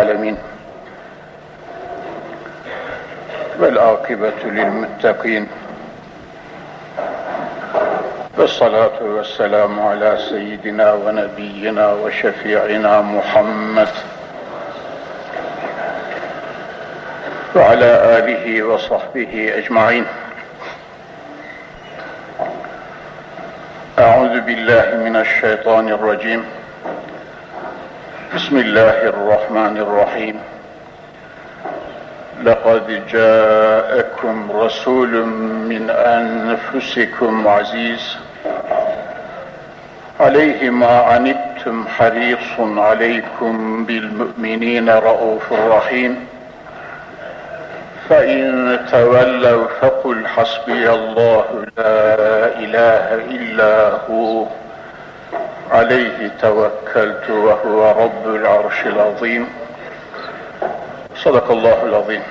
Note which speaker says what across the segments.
Speaker 1: العالمين. والعاقبة للمتقين. والصلاة والسلام على سيدنا ونبينا وشفيعنا محمد. وعلى آله وصحبه أجمعين. أعوذ بالله من الشيطان الرجيم. بسم الله الرحمن الرحيم. لقد جاءكم رسول من أنفسكم عزيز. عليه ما عنتم حريص عليكم بالمؤمنين رؤوف رحيم. فإن تولوا فقل حسبي الله لا إله إلا هو. عليه توكلت وهو رب العرش العظيم. صدق الله العظيم.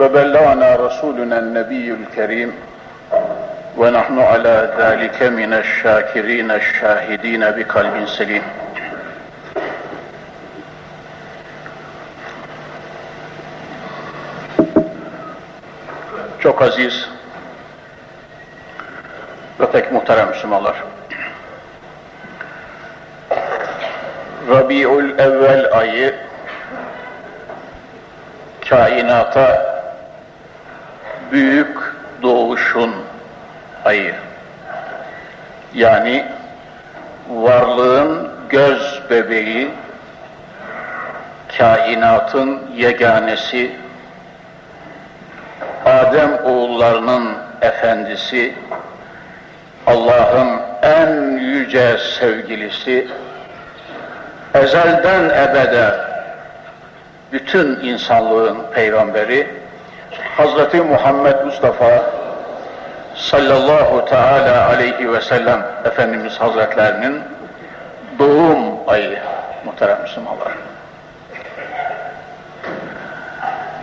Speaker 1: وبلغنا رسولنا النبي الكريم ونحن على ذلك من الشاكرين الشاهدين بقلب سليم. Çok aziz ve pek muhterem Müslümanlar. Rabiul evvel ayı kainata büyük doğuşun ayı. Yani varlığın göz bebeği, kainatın yeganesi, Adem oğullarının efendisi, Allah'ın en yüce sevgilisi, ezelden ebede bütün insanlığın peygamberi, Hazreti Muhammed Mustafa sallallahu teala aleyhi ve sellem Efendimiz Hazretlerinin doğum ayı muhterem Müslümanlar.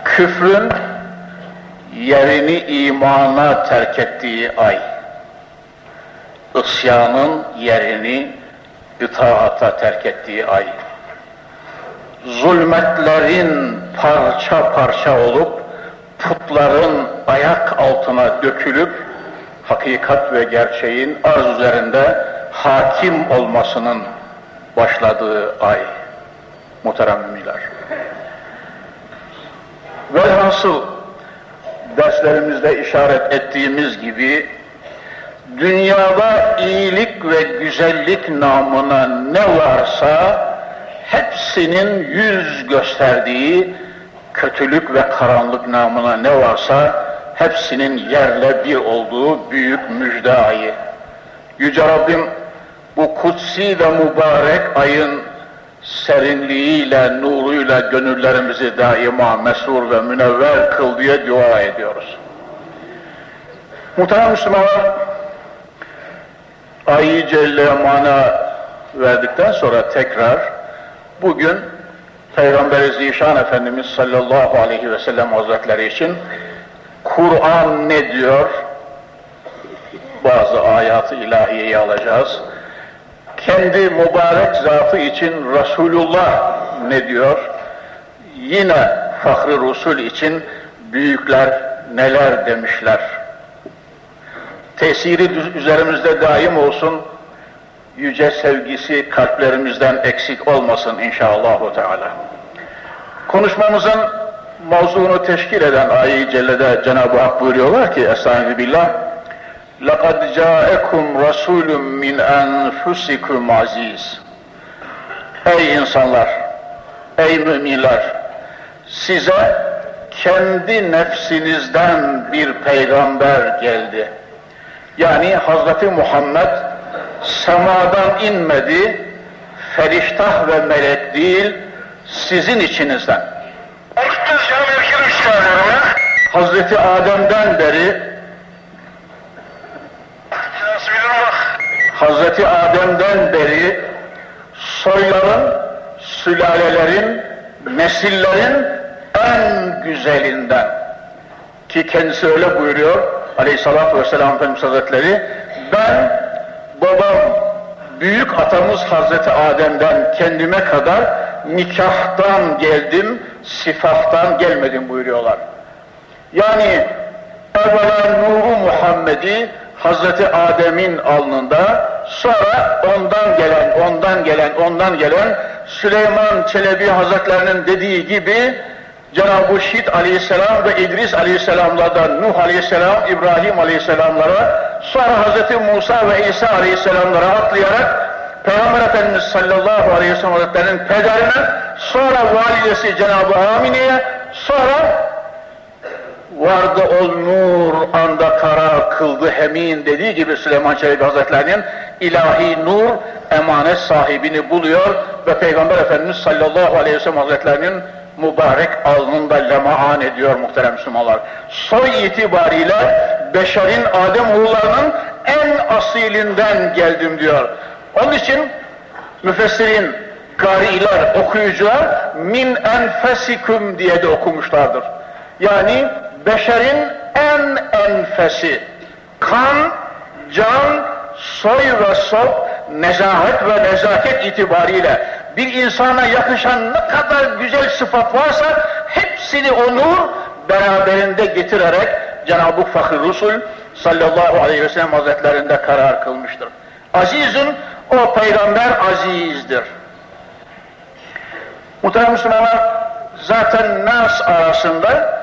Speaker 1: Küfrün yerini imana terk ettiği ay, isyanın yerini itaata terk ettiği ay, zulmetlerin parça parça olup putların ayak altına dökülüp hakikat ve gerçeğin arz üzerinde hakim olmasının başladığı ay muhterem müminler. Velhasıl derslerimizde işaret ettiğimiz gibi dünyada iyilik ve güzellik namına ne varsa hepsinin yüz gösterdiği kötülük ve karanlık namına ne varsa hepsinin yerle bir olduğu büyük müjde ayı. Yüce Rabbim bu kutsi ve mübarek ayın serinliğiyle, nuruyla gönüllerimizi daima mesur ve münevver kıl diye dua ediyoruz. Muhterem Müslümanlar, ayı celle mana verdikten sonra tekrar bugün Peygamber-i Zişan Efendimiz sallallahu aleyhi ve sellem hazretleri için Kur'an ne diyor? Bazı ayatı ilahiyeyi alacağız kendi mübarek zatı için Resulullah ne diyor? Yine Fahri Rusul için büyükler neler demişler? Tesiri üzerimizde daim olsun, yüce sevgisi kalplerimizden eksik olmasın inşallah. Teala. Konuşmamızın mavzunu teşkil eden ayet-i cellede Cenab-ı Hak buyuruyorlar ki Estaizu billah لَقَدْ جَاءَكُمْ رَسُولٌ مِّنْ أَنْفُسِكُمْ aziz. Ey insanlar, ey müminler, size kendi nefsinizden bir peygamber geldi. Yani Hazreti Muhammed semadan inmedi, feriştah ve melek değil, sizin içinizden. Hazreti Adem'den beri Hazreti Adem'den beri soyların, sülalelerin, nesillerin en güzelinden. Ki kendisi öyle buyuruyor aleyhissalatü vesselam Efendimiz Hazretleri ben babam büyük atamız Hazreti Adem'den kendime kadar nikahtan geldim, sifaftan gelmedim buyuruyorlar. Yani evvela nuru Muhammed'i Hazreti Adem'in alnında, sonra ondan gelen, ondan gelen, ondan gelen Süleyman Çelebi Hazretlerinin dediği gibi Cenab-ı Şit aleyhisselam ve İdris aleyhisselamlardan Nuh aleyhisselam, İbrahim aleyhisselamlara, sonra Hz. Musa ve İsa aleyhisselamlara atlayarak Peygamber Efendimiz sallallahu aleyhi ve sellem Hazretleri'nin pederine, sonra validesi Cenab-ı Amine'ye, sonra vardı ol nur anda karar kıldı hemin dediği gibi Süleyman Çelebi Hazretlerinin ilahi nur emanet sahibini buluyor ve Peygamber Efendimiz sallallahu aleyhi ve sellem Hazretlerinin mübarek alnında lemaan ediyor muhterem Müslümanlar. Soy itibariyle beşerin Adem oğullarının en asilinden geldim diyor. Onun için müfessirin, gariler, okuyucular min enfesikum diye de okumuşlardır. Yani beşerin en enfesi, kan, can, soy ve sop, nezahet ve nezaket itibariyle bir insana yakışan ne kadar güzel sıfat varsa hepsini o beraberinde getirerek Cenab-ı Fakir Rusul sallallahu aleyhi ve sellem hazretlerinde karar kılmıştır. Azizün o peygamber azizdir. Muhterem Müslümanlar zaten nas arasında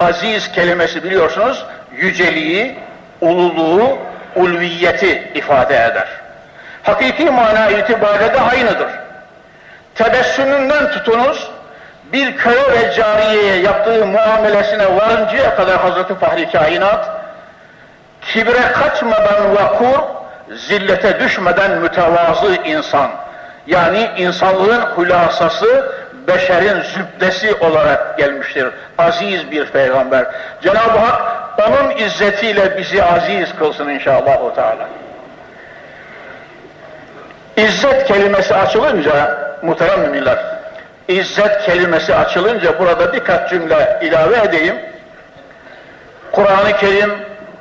Speaker 1: aziz kelimesi biliyorsunuz yüceliği, ululuğu, ulviyeti ifade eder. Hakiki mana itibariyle de aynıdır. Tebessümünden tutunuz, bir köye ve cariyeye yaptığı muamelesine varıncaya kadar Hazreti Fahri Kainat, kibre kaçmadan vakur, zillete düşmeden mütevazı insan, yani insanlığın hülasası, beşerin zübdesi olarak gelmiştir. Aziz bir peygamber. Cenab-ı Hak onun izzetiyle bizi aziz kılsın inşallah. Teala. İzzet kelimesi açılınca muhterem müminler, İzzet kelimesi açılınca burada birkaç cümle ilave edeyim. Kur'an-ı Kerim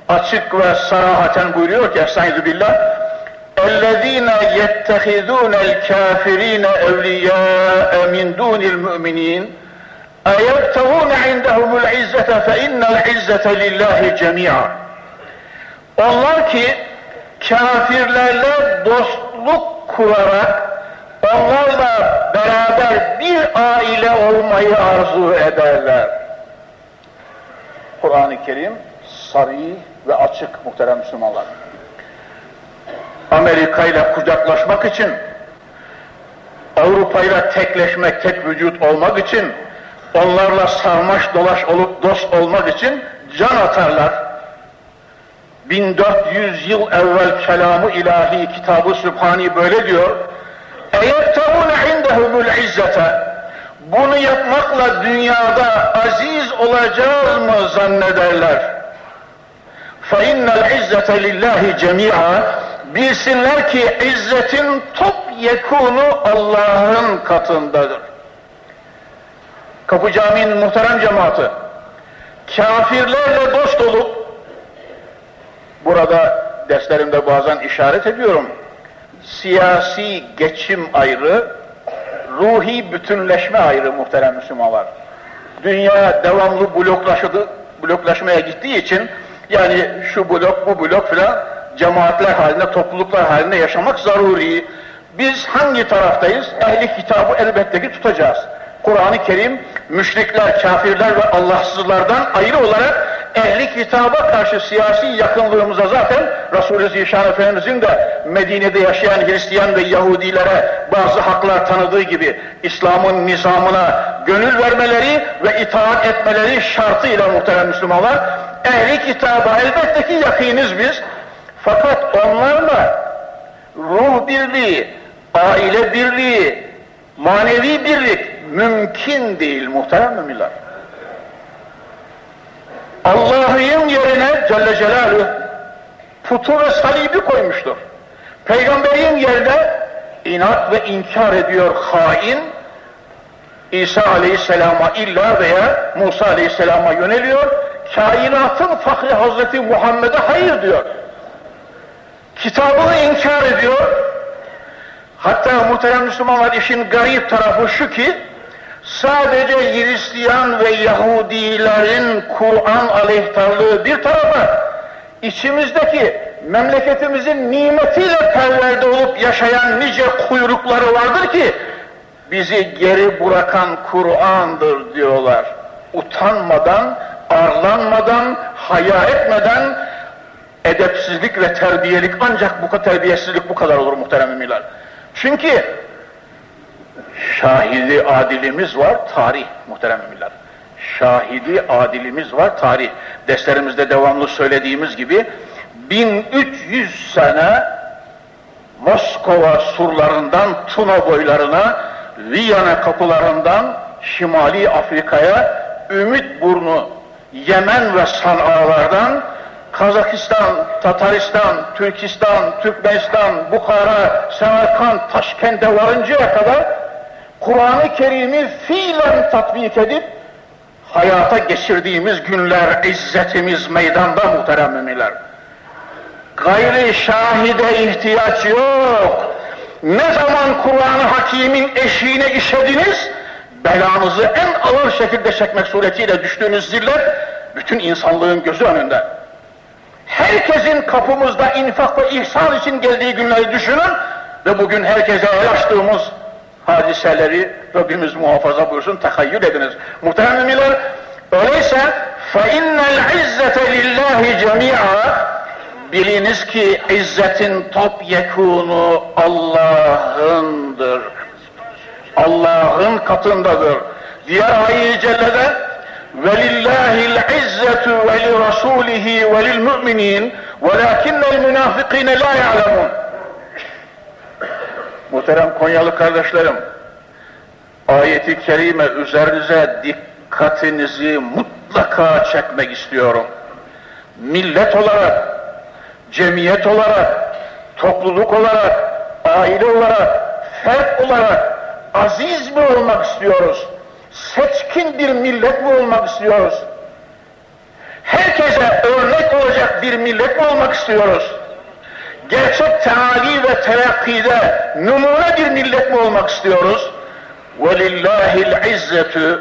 Speaker 1: açık ve sarahaten buyuruyor ki Estaizu billah اَلَّذ۪ينَ يَتَّخِذُونَ الْكَافِر۪ينَ اَوْلِيَاءَ مِنْ دُونِ الْمُؤْمِنِينَ اَيَبْتَغُونَ عِنْدَهُمُ الْعِزَّةَ فَاِنَّ الْعِزَّةَ لِلّٰهِ جَمِيعًا Onlar ki kafirlerle dostluk kurarak onlarla beraber bir aile olmayı arzu ederler. Kur'an-ı Kerim sarı ve açık muhterem Müslümanlar. Amerika ile kucaklaşmak için, Avrupa ile tekleşmek, tek vücut olmak için, onlarla sarmaş dolaş olup dost olmak için can atarlar. 1400 yıl evvel kelamı ilahi kitabı Sübhani böyle diyor. اَيَبْتَغُونَ عِنْدَهُمُ الْعِزَّةَ Bunu yapmakla dünyada aziz olacağız mı zannederler. فَاِنَّ الْعِزَّةَ لِلّٰهِ جَمِيعًا Bilsinler ki izzetin top yekunu Allah'ın katındadır. Kapı Camii'nin muhterem cemaati, kafirlerle dost olup, burada derslerimde bazen işaret ediyorum, siyasi geçim ayrı, ruhi bütünleşme ayrı muhterem Müslümanlar. Dünya devamlı bloklaşdı, bloklaşmaya gittiği için yani şu blok bu blok filan cemaatler halinde, topluluklar halinde yaşamak zaruri. Biz hangi taraftayız? Ehli kitabı elbette ki tutacağız. Kur'an-ı Kerim müşrikler, kafirler ve Allahsızlardan ayrı olarak ehli kitaba karşı siyasi yakınlığımıza zaten Resulü Zişan Efendimizin de Medine'de yaşayan Hristiyan ve Yahudilere bazı haklar tanıdığı gibi İslam'ın nizamına gönül vermeleri ve itaat etmeleri şartıyla muhterem Müslümanlar ehli kitaba elbette ki yakiniz biz fakat onlarla ruh birliği, aile birliği, manevi birlik mümkün değil muhterem müminler. Allah'ın yerine Celle Celaluhu putu ve salibi koymuştur. Peygamberin yerine inat ve inkar ediyor hain, İsa Aleyhisselam'a illa veya Musa Aleyhisselam'a yöneliyor, kainatın fahri Hazreti Muhammed'e hayır diyor. Kitabını inkar ediyor, Hatta muhterem Müslümanlar işin garip tarafı şu ki, sadece Hristiyan ve Yahudilerin Kur'an aleyhtarlığı bir tarafa, içimizdeki memleketimizin nimetiyle perverde olup yaşayan nice kuyrukları vardır ki, bizi geri bırakan Kur'an'dır diyorlar. Utanmadan, arlanmadan, haya etmeden, edepsizlik ve terbiyelik ancak bu kadar terbiyesizlik bu kadar olur muhterem müminler. Çünkü şahidi adilimiz var, tarih muhterem müminler. Şahidi adilimiz var, tarih. Derslerimizde devamlı söylediğimiz gibi 1300 sene Moskova surlarından Tuna boylarına, Viyana kapılarından Şimali Afrika'ya, Ümit Burnu, Yemen ve San'alardan Kazakistan, Tataristan, Türkistan, Türkmenistan, Bukhara, Semerkant, Taşkent'e varıncaya kadar Kur'an-ı Kerim'i fiilen tatbik edip hayata geçirdiğimiz günler, izzetimiz meydanda muhterem. Gayri şahide ihtiyaç yok. Ne zaman Kur'an-ı Hakim'in eşiğine işediniz, belanızı en ağır şekilde çekmek suretiyle düştüğünüz zillet, bütün insanlığın gözü önünde. Herkesin kapımızda infak ve ihsan için geldiği günleri düşünün ve bugün herkese el açtığımız hadiseleri Rabbimiz muhafaza buyursun, tehayyül ediniz. Muhterem müminler, öyleyse فَاِنَّ الْعِزَّةَ لِلّٰهِ جَمِيعًا Biliniz ki izzetin topyekunu Allah'ındır. Allah'ın katındadır. Diğer ayet-i cellede وَلِلَّهِ الْعِزَّةُ وَلِرَسُولِهِ وَلِلْمُؤْمِنِينَ وَلَكِنَّ الْمُنَافِقِينَ لَا يَعْلَمُونَ Muhterem Konyalı kardeşlerim, ayeti kerime üzerinize dikkatinizi mutlaka çekmek istiyorum. Millet olarak, cemiyet olarak, topluluk olarak, aile olarak, fert olarak aziz mi olmak istiyoruz? seçkin bir millet mi olmak istiyoruz? Herkese örnek olacak bir millet mi olmak istiyoruz? Gerçek teali ve terakkide numune bir millet mi olmak istiyoruz? وَلِلَّهِ الْعِزَّةُ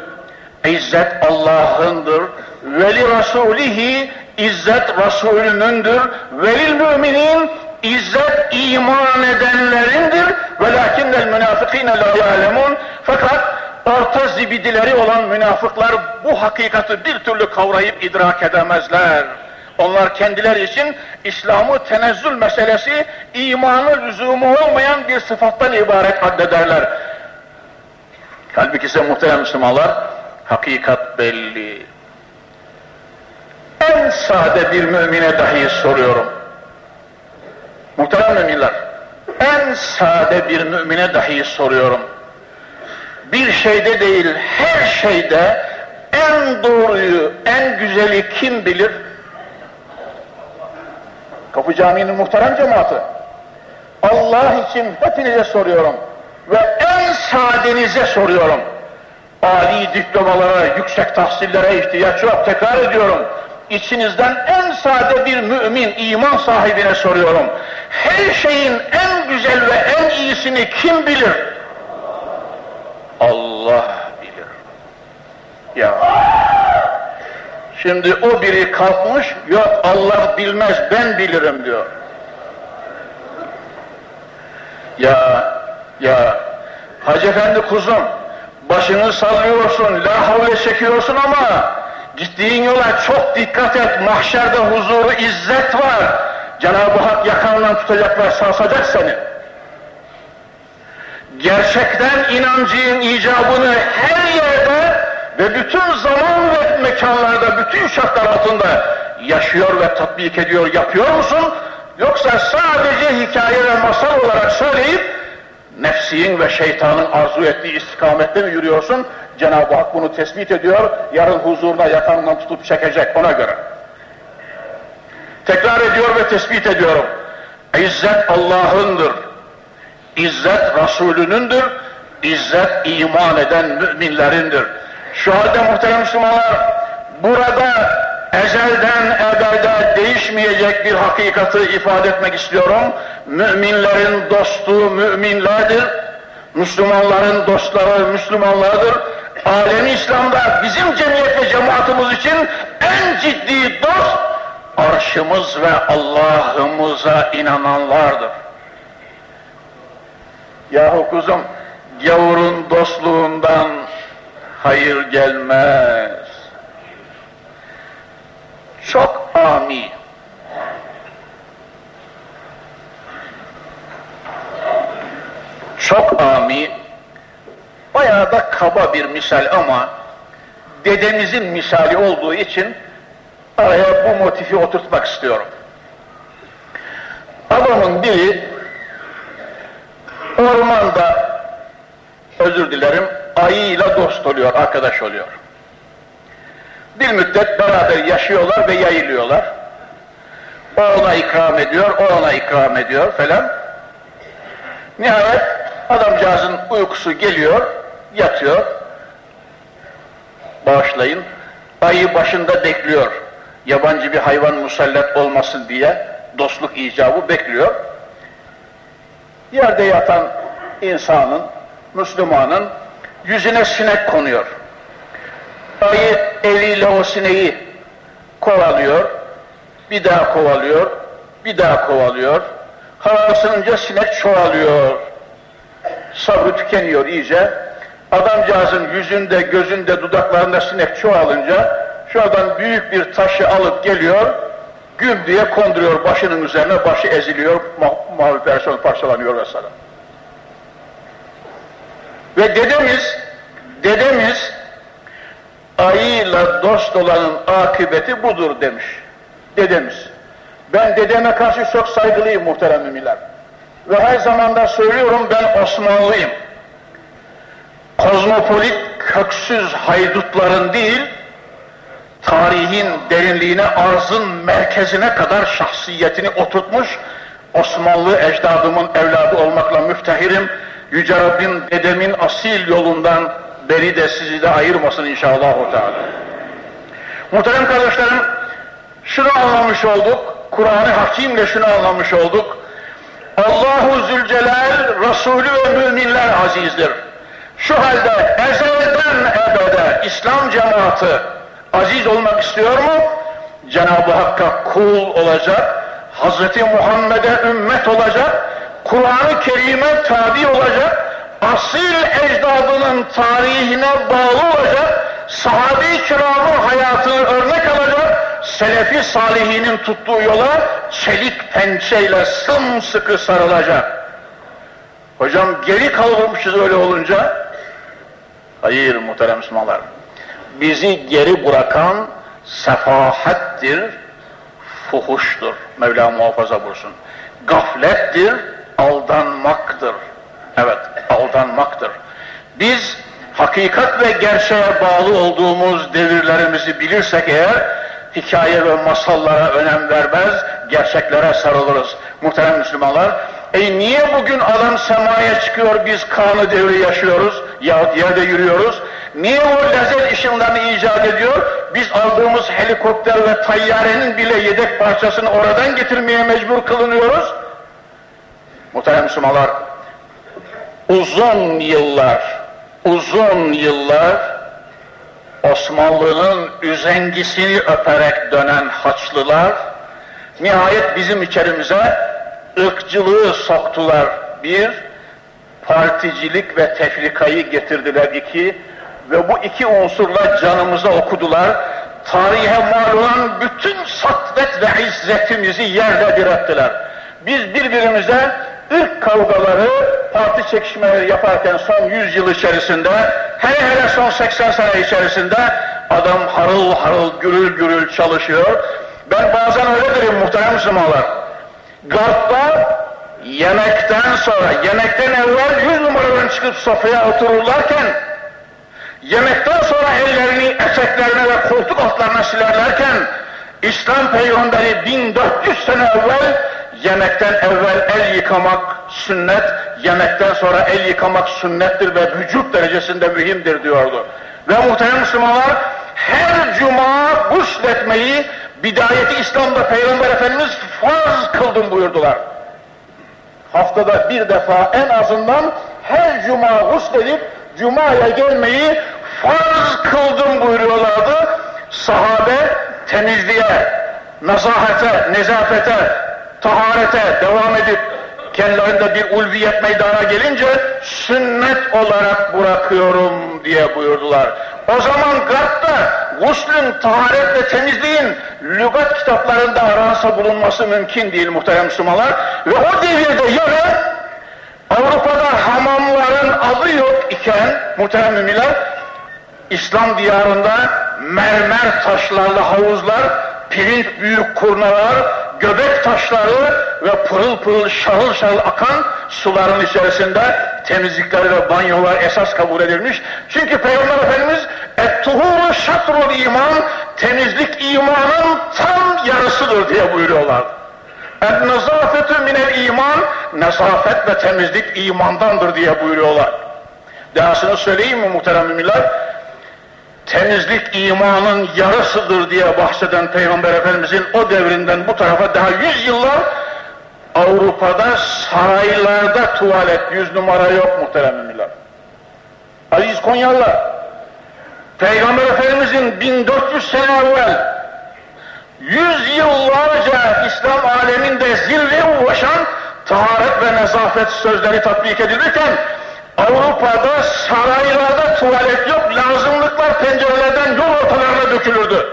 Speaker 1: İzzet Allah'ındır. Veli Rasulihi İzzet Resulünündür. Velil müminin İzzet iman edenlerindir. Velakinnel münafikine la ya'lemun. Fakat orta zibidileri olan münafıklar bu hakikati bir türlü kavrayıp idrak edemezler. Onlar kendileri için İslam'ı tenezzül meselesi imanı lüzumu olmayan bir sıfattan ibaret addederler. Halbuki ise muhterem Müslümanlar hakikat belli. En sade bir mümine dahi soruyorum. Muhterem müminler, en sade bir mümine dahi soruyorum bir şeyde değil, her şeyde en doğruyu, en güzeli kim bilir? Kapı Camii'nin muhterem cemaati. Allah için hepinize soruyorum ve en sadenize soruyorum. Ali diplomalara, yüksek tahsillere ihtiyaç yok. Tekrar ediyorum. İçinizden en sade bir mümin, iman sahibine soruyorum. Her şeyin en güzel ve en iyisini kim bilir? Allah bilir. Ya Şimdi o biri kalkmış, yok Allah bilmez ben bilirim diyor. Ya, ya, Hacı Efendi kuzum, başını sallıyorsun, la havle çekiyorsun ama gittiğin yola çok dikkat et, mahşerde huzuru, izzet var. Cenab-ı Hak yakanından tutacak ve sarsacak seni gerçekten inancın icabını her yerde ve bütün zaman ve mekanlarda, bütün şartlar altında yaşıyor ve tatbik ediyor, yapıyor musun? Yoksa sadece hikaye ve masal olarak söyleyip nefsin ve şeytanın arzu ettiği istikamette mi yürüyorsun? Cenab-ı Hak bunu tespit ediyor, yarın huzuruna yakanından tutup çekecek ona göre. Tekrar ediyor ve tespit ediyorum. İzzet Allah'ındır. İzzet Resulünündür, İzzet iman eden müminlerindir. Şu halde muhterem Müslümanlar, burada ezelden ebede değişmeyecek bir hakikati ifade etmek istiyorum. Müminlerin dostu müminlerdir. Müslümanların dostları Müslümanlardır. Alemi İslam'da bizim cemiyet ve cemaatimiz için en ciddi dost arşımız ve Allah'ımıza inananlardır. Yahu kuzum, gavurun dostluğundan hayır gelmez. Çok ami. Çok ami, bayağı da kaba bir misal ama dedemizin misali olduğu için araya bu motifi oturtmak istiyorum. Adamın biri ormanda özür dilerim ayıyla dost oluyor, arkadaş oluyor. Bir müddet beraber yaşıyorlar ve yayılıyorlar. O ona ikram ediyor, o ona ikram ediyor falan. Nihayet adamcağızın uykusu geliyor, yatıyor. Bağışlayın. Ayı başında bekliyor. Yabancı bir hayvan musallat olmasın diye dostluk icabı bekliyor. Yerde yatan insanın, Müslümanın yüzüne sinek konuyor. Ayı eliyle o sineği kovalıyor, bir daha kovalıyor, bir daha kovalıyor. Hava ısınınca sinek çoğalıyor. Sabrı tükeniyor iyice. Adamcağızın yüzünde, gözünde, dudaklarında sinek çoğalınca şu adam büyük bir taşı alıp geliyor, güm diye konduruyor başının üzerine, başı eziliyor, ma mavi person parçalanıyor vesaire. Ve dedemiz, dedemiz ayıyla dost olanın akıbeti budur demiş. Dedemiz. Ben dedeme karşı çok saygılıyım muhterem müminler. Ve her zaman da söylüyorum ben Osmanlıyım. Kozmopolit köksüz haydutların değil, tarihin derinliğine, arzın merkezine kadar şahsiyetini oturtmuş Osmanlı ecdadımın evladı olmakla müftehirim. Yüce Rabbim dedemin asil yolundan beni de sizi de ayırmasın inşallah. Muhterem kardeşlerim, şunu anlamış olduk, Kur'an-ı Hakim'le şunu anlamış olduk. Allahu Zülcelal, Resulü ve müminler azizdir. Şu halde ezelden ebede İslam cemaati aziz olmak istiyor mu? Cenab-ı Hakk'a kul olacak, Hz. Muhammed'e ümmet olacak, Kur'an-ı Kerim'e tabi olacak, asil ecdadının tarihine bağlı olacak, sahabe-i kiramın hayatını örnek alacak, selefi salihinin tuttuğu yola çelik pençeyle sımsıkı sarılacak. Hocam geri kalmışız öyle olunca. Hayır muhterem Müslümanlar. Bizi geri bırakan sefahettir, fuhuştur. Mevla muhafaza buyursun. Gaflettir, aldanmaktır. Evet, aldanmaktır. Biz hakikat ve gerçeğe bağlı olduğumuz devirlerimizi bilirsek eğer, hikaye ve masallara önem vermez, gerçeklere sarılırız. Muhterem Müslümanlar, e niye bugün adam semaya çıkıyor, biz kanı devri yaşıyoruz, yahut yerde yürüyoruz? Niye o lezzet ışınlarını icat ediyor? Biz aldığımız helikopter ve tayyarenin bile yedek parçasını oradan getirmeye mecbur kılınıyoruz. Muhterem Müslümanlar, uzun yıllar, uzun yıllar Osmanlı'nın üzengisini öperek dönen Haçlılar, nihayet bizim içerimize ırkçılığı soktular. Bir, particilik ve tefrikayı getirdiler iki ve bu iki unsurla canımıza okudular. Tarihe mal olan bütün satvet ve izzetimizi yerle bir ettiler. Biz birbirimize ırk kavgaları, parti çekişmeleri yaparken son 100 yıl içerisinde, hele hele son 80 sene içerisinde adam harıl harıl, gürül gürül çalışıyor. Ben bazen öyle derim muhterem Müslümanlar. Garp'ta yemekten sonra, yemekten evvel 100 numaradan çıkıp sofraya otururlarken, yemekten sonra ellerini eteklerine ve koltuk altlarına silerlerken, İslam peygamberi 1400 sene evvel Yemekten evvel el yıkamak sünnet, yemekten sonra el yıkamak sünnettir ve vücut derecesinde mühimdir diyordu. Ve muhterem Müslümanlar, her cuma gusletmeyi bidayeti İslam'da Peygamber Efendimiz farz kıldım buyurdular. Haftada bir defa en azından her cuma gusledip cumaya gelmeyi farz kıldım buyuruyorlardı. Sahabe temizliğe, nazahete, nezafete, taharete devam edip kendilerinde bir ulviyet meydana gelince sünnet olarak bırakıyorum diye buyurdular. O zaman Garp'ta guslün, taharet ve temizliğin lügat kitaplarında aransa bulunması mümkün değil muhterem Müslümanlar. Ve o devirde yarı Avrupa'da hamamların adı yok iken muhterem müminler İslam diyarında mermer taşlarlı havuzlar, pirinç büyük kurnalar, göbek taşları ve pırıl pırıl şahıl şahıl akan suların içerisinde temizlikleri ve banyolar esas kabul edilmiş. Çünkü Peygamber Efendimiz et-tuhuru şatrul iman temizlik imanın tam yarısıdır diye buyuruyorlar. En-nezafetü minel iman nezafet ve temizlik imandandır diye buyuruyorlar. Dahasını söyleyeyim mi muhterem müminler? Temizlik imanın yarısıdır diye bahseden Peygamber Efendimizin o devrinden bu tarafa daha yüz yıllar Avrupa'da saraylarda tuvalet yüz numara yok muhterem müminler. Aziz Konyalılar, Peygamber Efendimizin 1400 sene evvel yüz yıllarca İslam aleminde zirveye ulaşan taharet ve nezafet sözleri tatbik edilirken Avrupa'da saraylarda tuvalet yok, lazımlıklar pencerelerden yol ortalarına dökülürdü.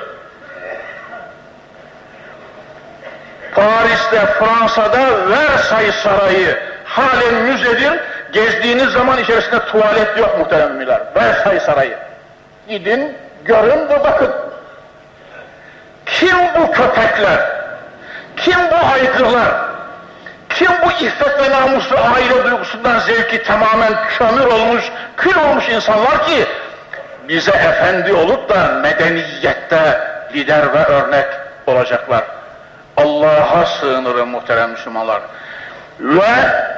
Speaker 1: Paris'te, Fransa'da Versailles Sarayı halen müzedir. Gezdiğiniz zaman içerisinde tuvalet yok muhteremmiler. Versailles Sarayı. Gidin, görün ve bakın. Kim bu köpekler? Kim bu aykırılar? Kim bu iffet ve namuslu aile duygusundan zevki tamamen kömür olmuş, kül olmuş insanlar ki bize efendi olup da medeniyette lider ve örnek olacaklar. Allah'a sığınırım muhterem Müslümanlar. Ve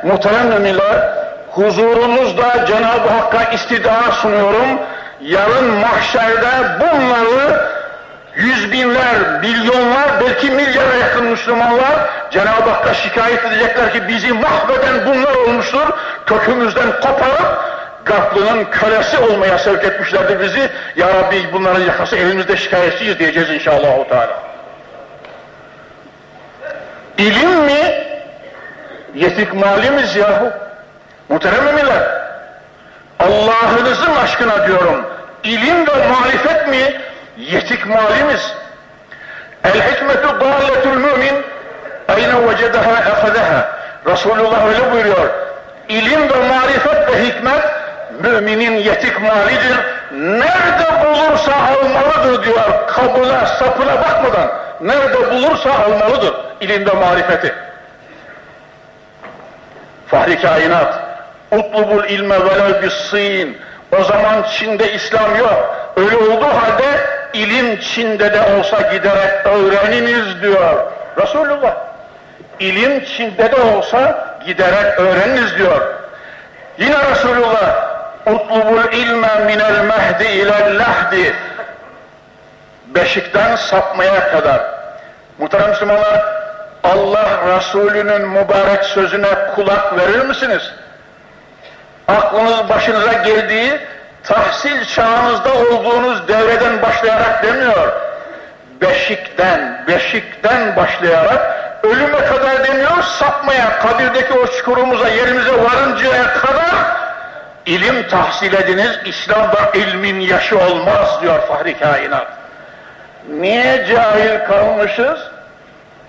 Speaker 1: muhterem müminler huzurunuzda Cenab-ı Hakk'a istida sunuyorum. Yarın mahşerde bunları yüz binler, milyonlar, belki milyara yakın Müslümanlar Cenab-ı Hakk'a şikayet edecekler ki bizi mahveden bunlar olmuştur. Kökümüzden koparıp Gaklının kölesi olmaya sevk etmişlerdir bizi. Ya Rabbi bunların yakası elimizde şikayetçiyiz diyeceğiz inşallah. Teala. İlim mi? Yetik malimiz yahu. Muhterem emirler. Allah'ınızın aşkına diyorum. İlim ve marifet mi? Yetik malimiz. El hikmetu dâletül mümin eyne vecedeha efadeha. Resulullah öyle buyuruyor. İlim ve marifet ve hikmet müminin yetik malidir. Nerede bulursa almalıdır diyor. Kabına, sapına bakmadan. Nerede bulursa almalıdır ilim ve marifeti. Fahri kainat. Utlubul ilme velev bis sin. O zaman Çin'de İslam yok. Öyle olduğu halde ilim Çin'de de olsa giderek öğreniniz diyor Resulullah. İlim Çin'de de olsa giderek öğreniniz diyor. Yine Resulullah utlubul ilme minel mehdi ilel lahdi beşikten sapmaya kadar muhterem Müslümanlar Allah Resulü'nün mübarek sözüne kulak verir misiniz? Aklınız başınıza geldiği tahsil çağınızda olduğunuz devreden başlayarak demiyor. Beşikten, beşikten başlayarak ölüme kadar demiyor, sapmaya, kabirdeki o çukurumuza, yerimize varıncaya kadar ilim tahsil ediniz, İslam'da ilmin yaşı olmaz diyor Fahri Kainat. Niye cahil kalmışız?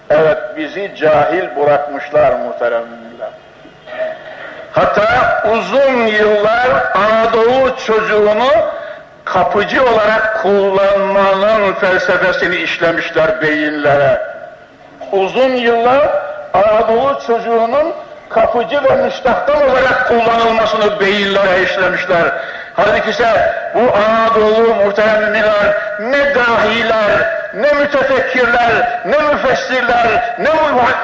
Speaker 1: Evet, bizi cahil bırakmışlar muhteremler. Hatta uzun yıllar Anadolu çocuğunu kapıcı olarak kullanmanın felsefesini işlemişler beyinlere. Uzun yıllar Anadolu çocuğunun kapıcı ve müstahkam olarak kullanılmasını beyinlere işlemişler. Halbuki ise bu Anadolu muhteremler ne dahiler, ne mütefekkirler, ne müfessirler, ne,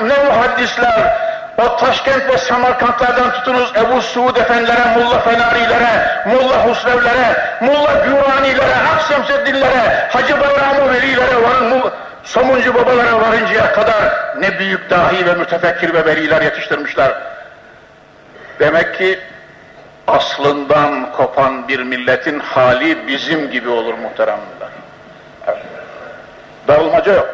Speaker 1: ne muhaddisler, o Taşkent ve Samarkantlardan tutunuz Ebu Suud efendilere, Mulla Fenarilere, Mulla Husrevlere, Mulla Güranilere, Aksemseddinlere, Hacı Bayramı Velilere varın, Somuncu babalara varıncaya kadar ne büyük dahi ve mütefekkir ve veliler yetiştirmişler. Demek ki aslından kopan bir milletin hali bizim gibi olur muhteremler. Evet. Dağılmaca yok.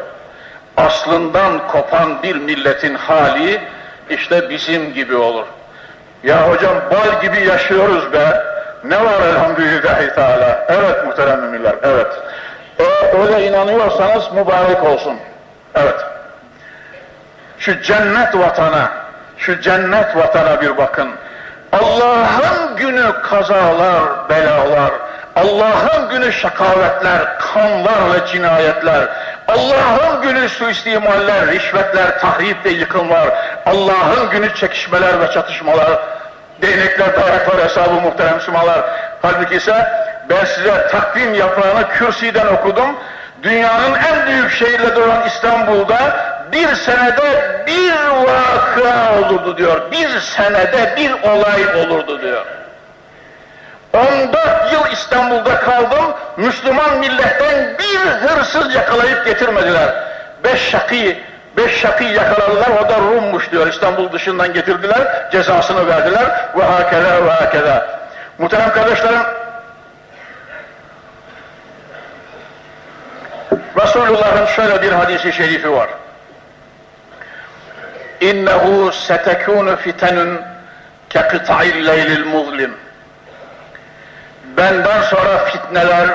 Speaker 1: Aslından kopan bir milletin hali işte bizim gibi olur. Ya hocam bal gibi yaşıyoruz be. Ne var elhamdülillahi teala. Evet muhterem müminler, evet. E, öyle inanıyorsanız mübarek olsun. Evet. Şu cennet vatana, şu cennet vatana bir bakın. Allah'ın günü kazalar, belalar, Allah'ın günü şakavetler, kanlar ve cinayetler, Allah'ın günü suistimaller, rişvetler, tahrip ve yıkımlar, Allah'ın günü çekişmeler ve çatışmalar, değnekler, dayaklar hesabı muhterem Müslümanlar. Halbuki ise ben size takvim yaprağını kürsiden okudum. Dünyanın en büyük şehirleri olan İstanbul'da bir senede bir vakıa olurdu diyor. Bir senede bir olay olurdu diyor. 14 yıl İstanbul'da kaldım, Müslüman milletten bir hırsız yakalayıp getirmediler. Beş şakî, beş şakî yakaladılar, o da Rum'muş diyor. İstanbul dışından getirdiler, cezasını verdiler. Ve hakeza ve hakeza. Muhterem kardeşlerim, Resulullah'ın şöyle bir hadisi şerifi var. İnnehu setekûnu fitenun ke kıta'il leylil muzlim. Benden sonra fitneler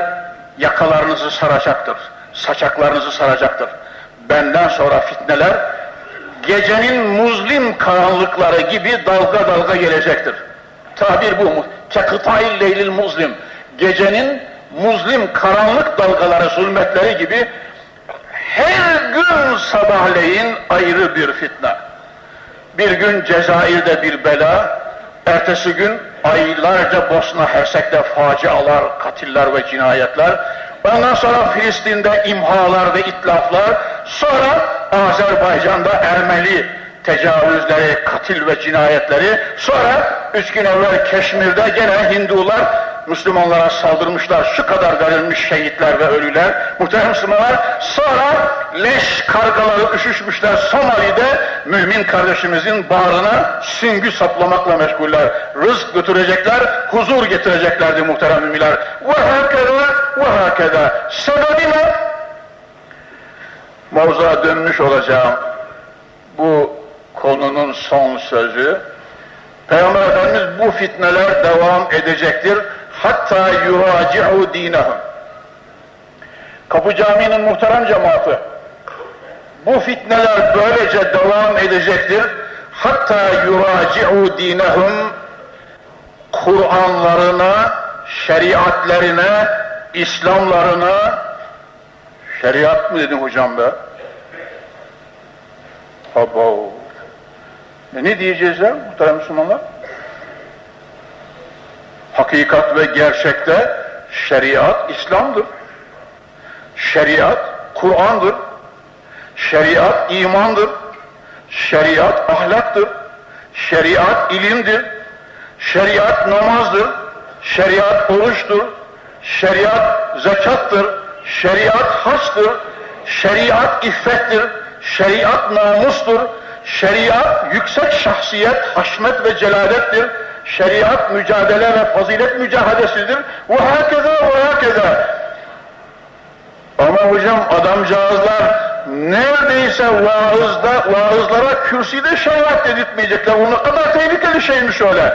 Speaker 1: yakalarınızı saracaktır. Saçaklarınızı saracaktır. Benden sonra fitneler gecenin muzlim karanlıkları gibi dalga dalga gelecektir. Tabir bu mu? Kekıtayil leylil muzlim. Gecenin muzlim karanlık dalgaları, zulmetleri gibi her gün sabahleyin ayrı bir fitne. Bir gün Cezayir'de bir bela, ertesi gün aylarca Bosna Hersek'te facialar, katiller ve cinayetler, ondan sonra Filistin'de imhalar ve itlaflar, sonra Azerbaycan'da Ermeni tecavüzleri, katil ve cinayetleri, sonra üç gün evvel Keşmir'de gene Hindular Müslümanlara saldırmışlar, şu kadar verilmiş şehitler ve ölüler, muhterem Müslümanlar, sonra leş kargaları üşüşmüşler Somali'de, mümin kardeşimizin bağrına süngü saplamakla meşguller, rızk götürecekler, huzur getireceklerdi muhterem müminler. Ve hakeda, ve hakeda. Sebebi ne? Mavzuğa dönmüş olacağım. Bu konunun son sözü, Peygamber Efendimiz bu fitneler devam edecektir hatta yuraci'u dinahum. Kapı Camii'nin muhterem cemaati, bu fitneler böylece devam edecektir. Hatta yuraci'u dinahum, Kur'anlarına, şeriatlerine, İslamlarına, şeriat mı dedim hocam be? Abo. E ne diyeceğiz ya muhterem Müslümanlar? Hakikat ve gerçekte şeriat İslam'dır. Şeriat Kur'an'dır. Şeriat imandır. Şeriat ahlaktır. Şeriat ilimdir. Şeriat namazdır. Şeriat oruçtur. Şeriat zekattır. Şeriat haçtır. Şeriat iffettir. Şeriat namustur. Şeriat yüksek şahsiyet, haşmet ve celalettir şeriat mücadele ve fazilet mücadelesidir. Ve hakeza ve hakeza. Ama hocam adamcağızlar neredeyse vaazda, vaazlara kürsüde şeriat dedirtmeyecekler. O ne kadar tehlikeli şeymiş öyle.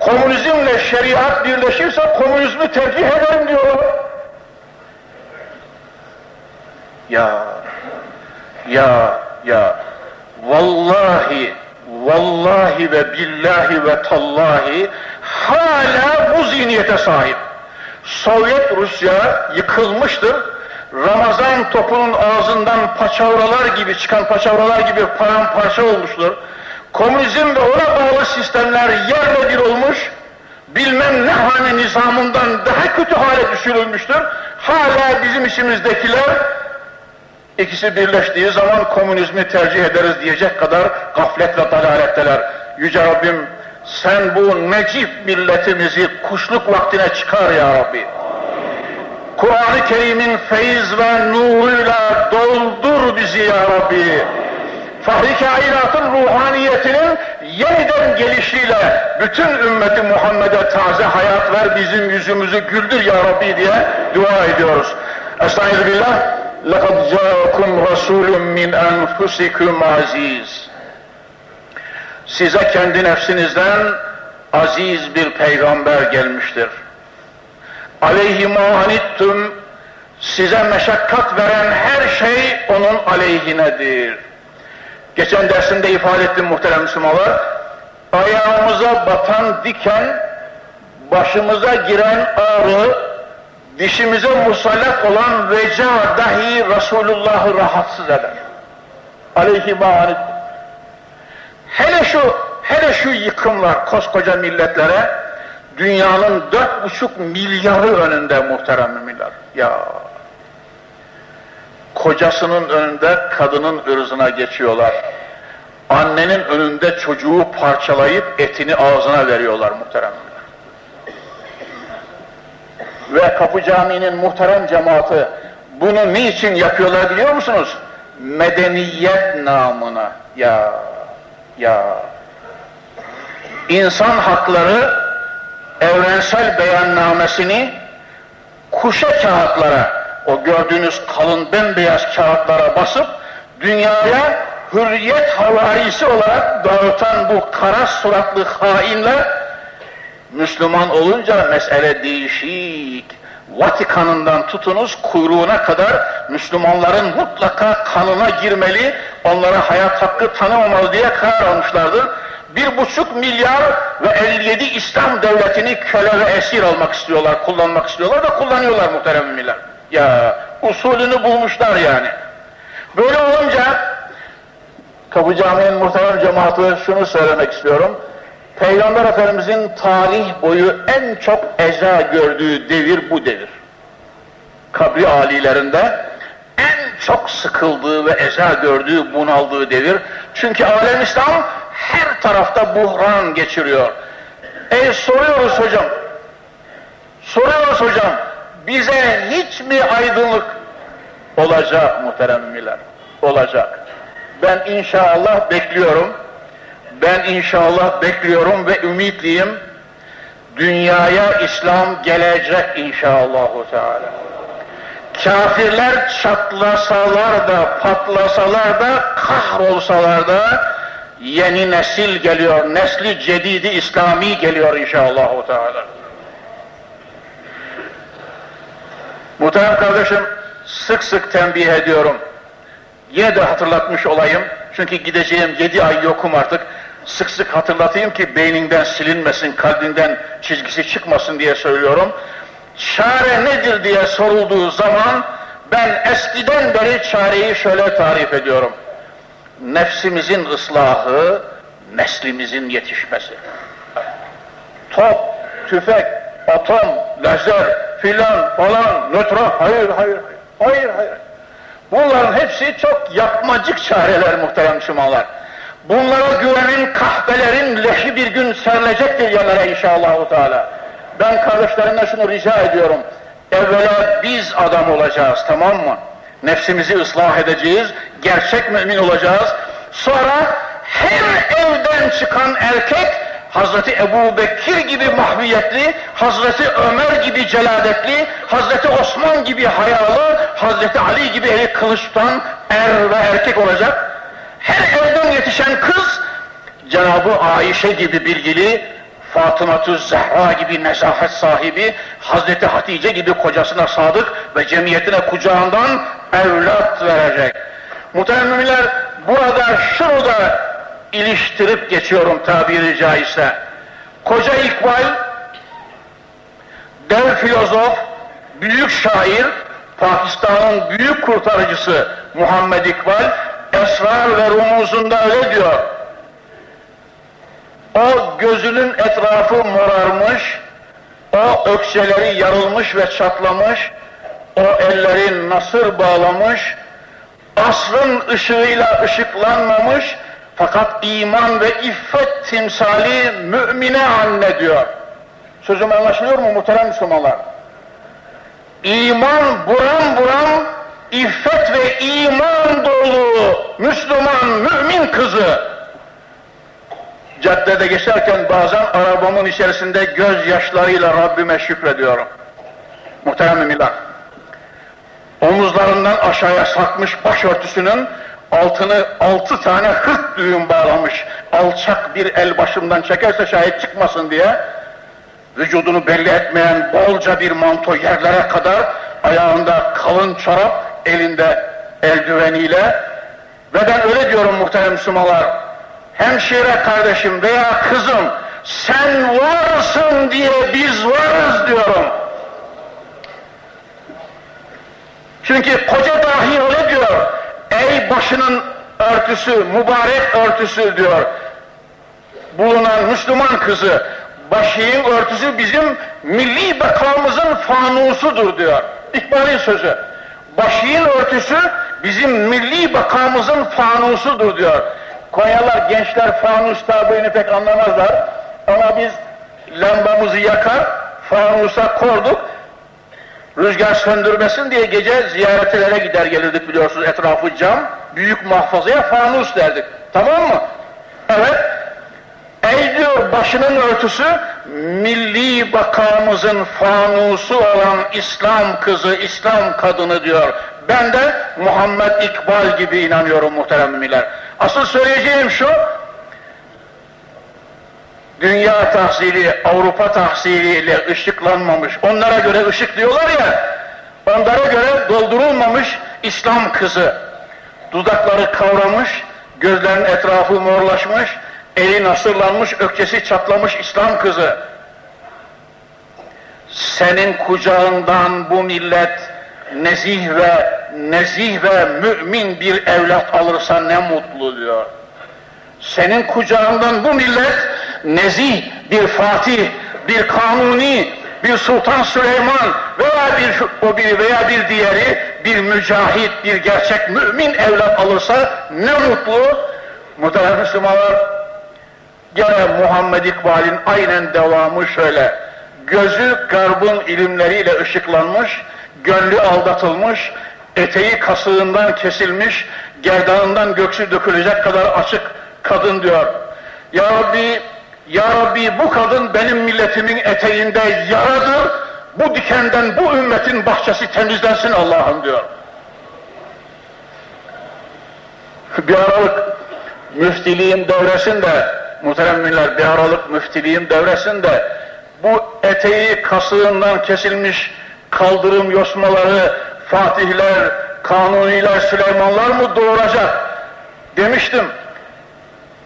Speaker 1: Komünizmle şeriat birleşirse komünizmi tercih ederim diyorlar. Ya, ya, ya, vallahi vallahi ve billahi ve tallahi hala bu zihniyete sahip. Sovyet Rusya yıkılmıştır. Ramazan topunun ağzından paçavralar gibi çıkan paçavralar gibi paramparça olmuştur. Komünizm ve ona bağlı sistemler yerle bir olmuş, bilmem ne hane nizamından daha kötü hale düşürülmüştür. Hala bizim içimizdekiler İkisi birleştiği zaman komünizmi tercih ederiz diyecek kadar gaflet ve dalaletteler. Yüce Rabbim sen bu necip milletimizi kuşluk vaktine çıkar ya Rabbi. Kur'an-ı Kerim'in feyiz ve nuruyla doldur bizi ya Rabbi. Fahri kainatın ruhaniyetinin yeniden gelişiyle bütün ümmeti Muhammed'e taze hayat ver, bizim yüzümüzü güldür ya Rabbi diye dua ediyoruz. Estağfirullah. لَقَدْ جَاءَكُمْ رَسُولٌ مِّنْ أَنْفُسِكُمْ aziz. Size kendi nefsinizden aziz bir peygamber gelmiştir. Aleyhi muhanittum size meşakkat veren her şey onun aleyhinedir. Geçen dersinde ifade ettim muhterem Müslümanlar. Ayağımıza batan diken, başımıza giren ağrı, dişimize musallat olan veca dahi Resulullah'ı rahatsız eder. Aleyhi ma'anet. Hele şu, hele şu yıkımlar koskoca milletlere, dünyanın dört buçuk milyarı önünde muhterem müminler. Ya kocasının önünde kadının ırzına geçiyorlar. Annenin önünde çocuğu parçalayıp etini ağzına veriyorlar muhterem müminler. Ve Kapı Camii'nin muhterem cemaati bunu niçin yapıyorlar biliyor musunuz? Medeniyet namına. Ya, ya. İnsan hakları evrensel beyannamesini kuşa kağıtlara, o gördüğünüz kalın bembeyaz kağıtlara basıp dünyaya hürriyet havarisi olarak dağıtan bu kara suratlı hainler Müslüman olunca mesele değişik. Vatikan'ından tutunuz kuyruğuna kadar Müslümanların mutlaka kanına girmeli, onlara hayat hakkı tanımamalı diye karar almışlardır. Bir buçuk milyar ve 57 İslam devletini köle ve esir almak istiyorlar, kullanmak istiyorlar da kullanıyorlar muhterem müminler. Ya usulünü bulmuşlar yani. Böyle olunca Kapı Camii'nin muhterem cemaati şunu söylemek istiyorum. Peygamber Efendimizin tarih boyu en çok eza gördüğü devir bu devir. Kabri alilerinde en çok sıkıldığı ve eza gördüğü, bunaldığı devir. Çünkü alem İslam her tarafta buhran geçiriyor. E soruyoruz hocam, soruyoruz hocam, bize hiç mi aydınlık olacak muhterem müminler? Olacak. Ben inşallah bekliyorum. Ben inşallah bekliyorum ve ümitliyim. Dünyaya İslam gelecek inşallahu teala. Kafirler çatlasalar da, patlasalar da, kahrolsalar da yeni nesil geliyor. Nesli cedidi İslami geliyor inşallahu teala. Muhterem kardeşim, sık sık tembih ediyorum. Yine de hatırlatmış olayım. Çünkü gideceğim yedi ay yokum artık. Sık sık hatırlatayım ki beyninden silinmesin, kalbinden çizgisi çıkmasın diye söylüyorum. Çare nedir diye sorulduğu zaman ben eskiden beri çareyi şöyle tarif ediyorum. Nefsimizin ıslahı, neslimizin yetişmesi. Top, tüfek, atom, lazer, filan falan, nötron, hayır, hayır, hayır, hayır. Bunların hepsi çok yapmacık çareler muhterem Müslümanlar. Bunlara güvenin kahpelerin leşi bir gün serilecektir yerlere inşallah. Teala. Ben kardeşlerimle şunu rica ediyorum. Evvela biz adam olacağız tamam mı? Nefsimizi ıslah edeceğiz, gerçek mümin olacağız. Sonra her evden çıkan erkek Hazreti Ebu Bekir gibi mahviyetli, Hazreti Ömer gibi celadetli, Hazreti Osman gibi hayalı, Hazreti Ali gibi eli kılıçtan er ve erkek olacak. Her evden yetişen kız Cenab-ı Ayşe gibi bilgili, Fatıma-tü Zehra gibi nezahet sahibi, Hazreti Hatice gibi kocasına sadık ve cemiyetine kucağından evlat verecek. Muhterem burada şunu da iliştirip geçiyorum tabiri caizse. Koca İkbal, dev filozof, büyük şair, Pakistan'ın büyük kurtarıcısı Muhammed İkbal, esrar ve rumuzunda öyle diyor. O gözünün etrafı morarmış, o ökseleri yarılmış ve çatlamış, o elleri nasır bağlamış, asrın ışığıyla ışıklanmamış fakat iman ve iffet timsali mümine anne diyor. Sözüm anlaşılıyor mu muhterem Müslümanlar? İman buram buram iffet ve iman dolu Müslüman mümin kızı caddede geçerken bazen arabamın içerisinde gözyaşlarıyla Rabbime şükrediyorum. Muhterem müminler. Omuzlarından aşağıya sarkmış başörtüsünün altını altı tane hırt düğüm bağlamış. Alçak bir el başımdan çekerse şahit çıkmasın diye vücudunu belli etmeyen bolca bir manto yerlere kadar ayağında kalın çorap elinde eldiveniyle ve ben öyle diyorum muhterem Müslümanlar hemşire kardeşim veya kızım sen varsın diye biz varız diyorum. Çünkü koca dahi öyle diyor. Ey başının örtüsü, mübarek örtüsü diyor. Bulunan Müslüman kızı, başının örtüsü bizim milli bekamızın fanusudur diyor. İkbal'in sözü. Başının örtüsü bizim milli bekamızın fanusudur diyor. Konyalar gençler fanus tabirini pek anlamazlar. Ama biz lambamızı yakar, fanusa korduk. Rüzgar söndürmesin diye gece ziyaretlere gider gelirdik biliyorsunuz etrafı cam. Büyük mahfazaya fanus derdik. Tamam mı? Evet. Diyor başının örtüsü milli bakamızın fanusu olan İslam kızı, İslam kadını diyor. Ben de Muhammed İkbal gibi inanıyorum muhterem müminler. Asıl söyleyeceğim şu, dünya tahsili, Avrupa tahsiliyle ışıklanmamış, onlara göre ışık diyorlar ya, onlara göre doldurulmamış İslam kızı, dudakları kavramış, gözlerin etrafı morlaşmış, eli nasırlanmış, ökçesi çatlamış İslam kızı. Senin kucağından bu millet nezih ve nezih ve mümin bir evlat alırsa ne mutlu diyor. Senin kucağından bu millet nezih bir Fatih, bir Kanuni, bir Sultan Süleyman veya bir o biri veya bir diğeri bir mücahit, bir gerçek mümin evlat alırsa ne mutlu. Muhterem Müslümanlar gene Muhammed İkbal'in aynen devamı şöyle. Gözü garbın ilimleriyle ışıklanmış, gönlü aldatılmış, eteği kasığından kesilmiş, gerdanından göksü dökülecek kadar açık kadın diyor. Ya Rabbi, Ya Rabbi bu kadın benim milletimin eteğinde yaradır, bu dikenden bu ümmetin bahçesi temizlensin Allah'ım diyor. Bir aralık müftiliğin devresinde, muhteremminler bir aralık müftiliğin devresinde bu eteği kasığından kesilmiş kaldırım yosmaları, Fatihler, Kanuniler, Süleymanlar mı doğuracak demiştim.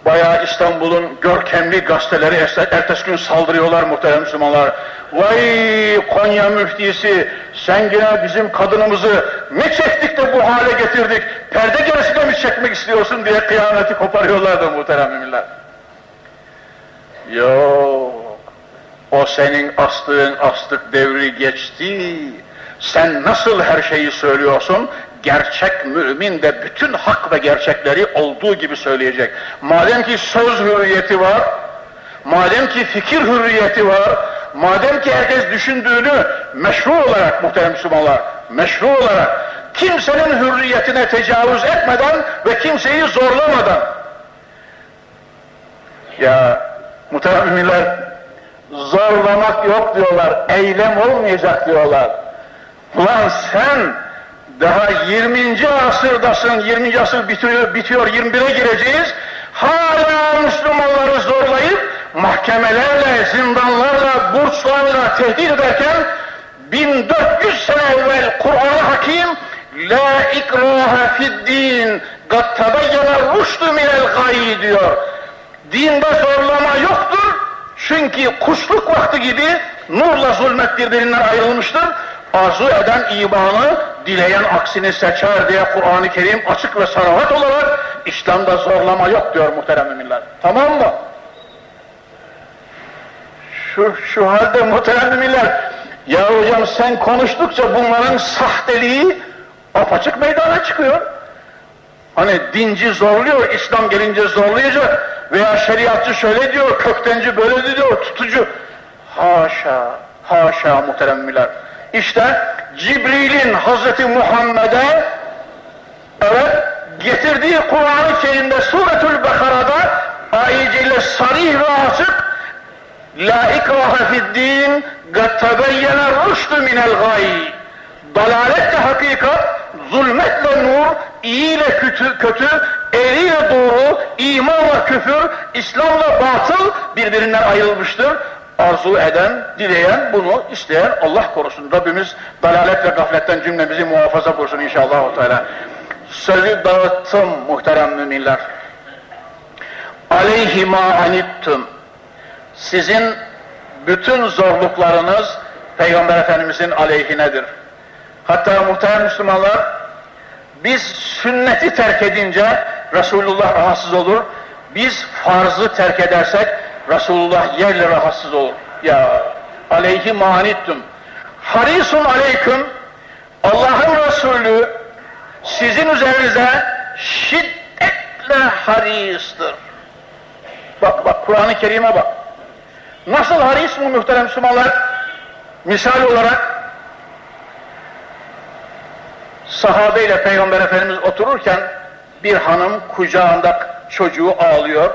Speaker 1: Bayağı İstanbul'un görkemli gazeteleri ertesi gün saldırıyorlar muhterem Müslümanlar. Vay Konya müftisi sen yine bizim kadınımızı ne çektik de bu hale getirdik, perde gerisine mi çekmek istiyorsun diye kıyameti koparıyorlardı muhterem müminler. Yok, o senin astığın astık devri geçti. Sen nasıl her şeyi söylüyorsun? Gerçek mümin de bütün hak ve gerçekleri olduğu gibi söyleyecek. Madem ki söz hürriyeti var, madem ki fikir hürriyeti var, madem ki herkes düşündüğünü meşru olarak muhterem Müslümanlar, meşru olarak kimsenin hürriyetine tecavüz etmeden ve kimseyi zorlamadan ya muhterem müminler zorlamak yok diyorlar, eylem olmayacak diyorlar. Ulan sen daha 20. asırdasın, 20. asır bitiyor, bitiyor 21'e gireceğiz. Hala Müslümanları zorlayıp mahkemelerle, zindanlarla, burçlarla tehdit ederken 1400 sene evvel Kur'an-ı Hakim La ikraha fid din kad tebeyyene rüştü minel gayi diyor. Dinde zorlama yoktur. Çünkü kuşluk vakti gibi nurla zulmet birbirinden ayrılmıştır arzu eden imanı, dileyen aksini seçer diye Kur'an-ı Kerim açık ve sarahat olarak İslam'da zorlama yok diyor muhterem müminler. Tamam mı? Şu, şu halde muhterem müminler, ya hocam sen konuştukça bunların sahteliği apaçık meydana çıkıyor. Hani dinci zorluyor, İslam gelince zorlayacak veya şeriatçı şöyle diyor, köktenci böyle diyor, tutucu. Haşa, haşa muhteremmiler. İşte Cibril'in Hazreti Muhammed'e evet getirdiği Kur'an-ı Kerim'de Suretül Bekara'da ayet sarih ve açık La ikrahe fiddin قَدْ تَبَيَّنَ الرُّشْدُ مِنَ الْغَيِّ Dalaletle hakikat, zulmetle nur, iyi ile kötü, kötü eriyle doğru, imanla küfür, İslamla batıl birbirinden ayrılmıştır. Arzu eden, dileyen, bunu isteyen Allah korusun. Rabbimiz dalalet ve gafletten cümlemizi muhafaza korusun inşallah. Sözü dağıttım muhterem müminler. Aleyhima anittum. Sizin bütün zorluklarınız Peygamber Efendimizin aleyhinedir. Hatta muhterem Müslümanlar biz sünneti terk edince Resulullah rahatsız olur. Biz farzı terk edersek Resulullah yerle rahatsız olur. Ya aleyhi manittum. Harisun aleyküm Allah'ın Resulü sizin üzerinize şiddetle haristir. Bak bak Kur'an-ı Kerim'e bak. Nasıl haris mi muhterem Müslümanlar? Misal olarak sahabeyle Peygamber Efendimiz otururken bir hanım kucağında çocuğu ağlıyor.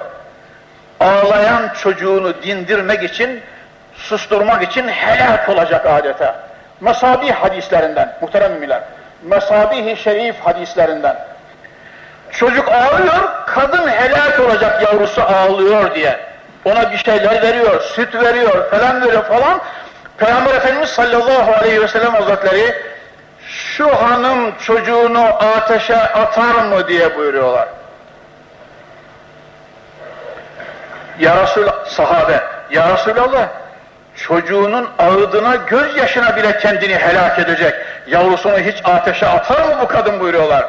Speaker 1: Ağlayan çocuğunu dindirmek için, susturmak için helak olacak adeta. Mesabi hadislerinden, muhterem müminler. Mesabi-i şerif hadislerinden. Çocuk ağlıyor, kadın helak olacak yavrusu ağlıyor diye. Ona bir şeyler veriyor, süt veriyor, falan veriyor falan. Peygamber Efendimiz sallallahu aleyhi ve sellem hazretleri şu hanım çocuğunu ateşe atar mı diye buyuruyorlar. Ya Resul sahabe, Ya Resulallah çocuğunun ağıdına gözyaşına bile kendini helak edecek. Yavrusunu hiç ateşe atar mı bu kadın buyuruyorlar.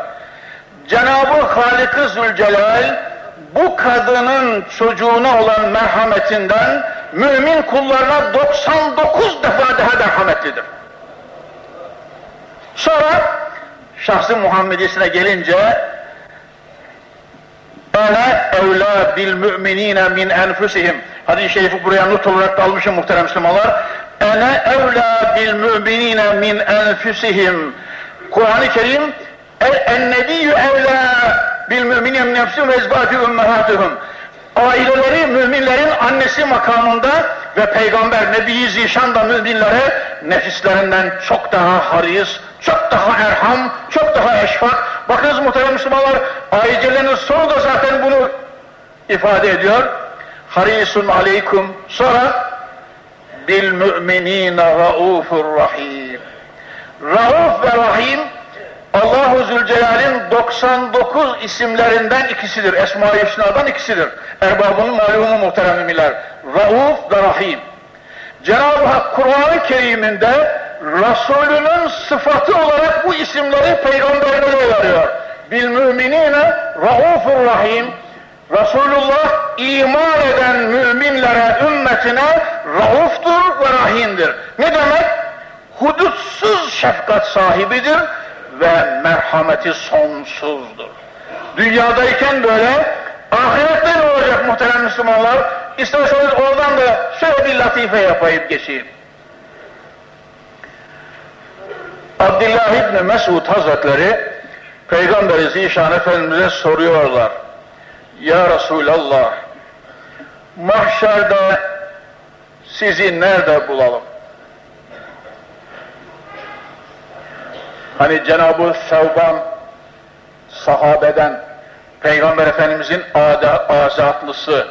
Speaker 1: Cenab-ı Halik-ı Zülcelal bu kadının çocuğuna olan merhametinden mümin kullarına 99 defa daha merhametlidir. Sonra şahsı Muhammedisine gelince Ana evla bil müminine min enfusihim. Hadis-i şerifi buraya not olarak da almışım muhterem Müslümanlar. Ana evla bil müminine min enfusihim. Kur'an-ı Kerim en-nebiyyü evla bil müminine min enfusihim ve ezbâti ümmehâtuhum. Aileleri müminlerin annesi makamında ve Peygamber Nebi-i Zişan da müminlere nefislerinden çok daha haris, çok daha erham, çok daha eşfak. Bakınız muhterem Müslümanlar, ayetlerin sonu da zaten bunu ifade ediyor. Harisun aleykum. Sonra bil müminine raufur rahim. Rauf ve Rahim Allahu Zülcelal'in 99 isimlerinden ikisidir. Esma-i Hüsna'dan ikisidir. Erbabının malumu muhterem müminler. Rauf ve Rahim. Cenab-ı Hak Kur'an-ı Kerim'inde Resulünün sıfatı olarak bu isimleri peygamberlere veriyor. Bil müminine raufur rahim. Resulullah iman eden müminlere, ümmetine rauftur ve rahimdir. Ne demek? Hudutsuz şefkat sahibidir ve merhameti sonsuzdur. Dünyadayken böyle, ahirette ne olacak muhterem Müslümanlar? İsterseniz oradan da şöyle bir latife yapayım geçeyim. Abdullah İbni Mesud Hazretleri Peygamberi Zişan Efendimiz'e soruyorlar. Ya Resulallah mahşerde sizi nerede bulalım? Hani Cenab-ı Sevban sahabeden Peygamber Efendimizin ada, azatlısı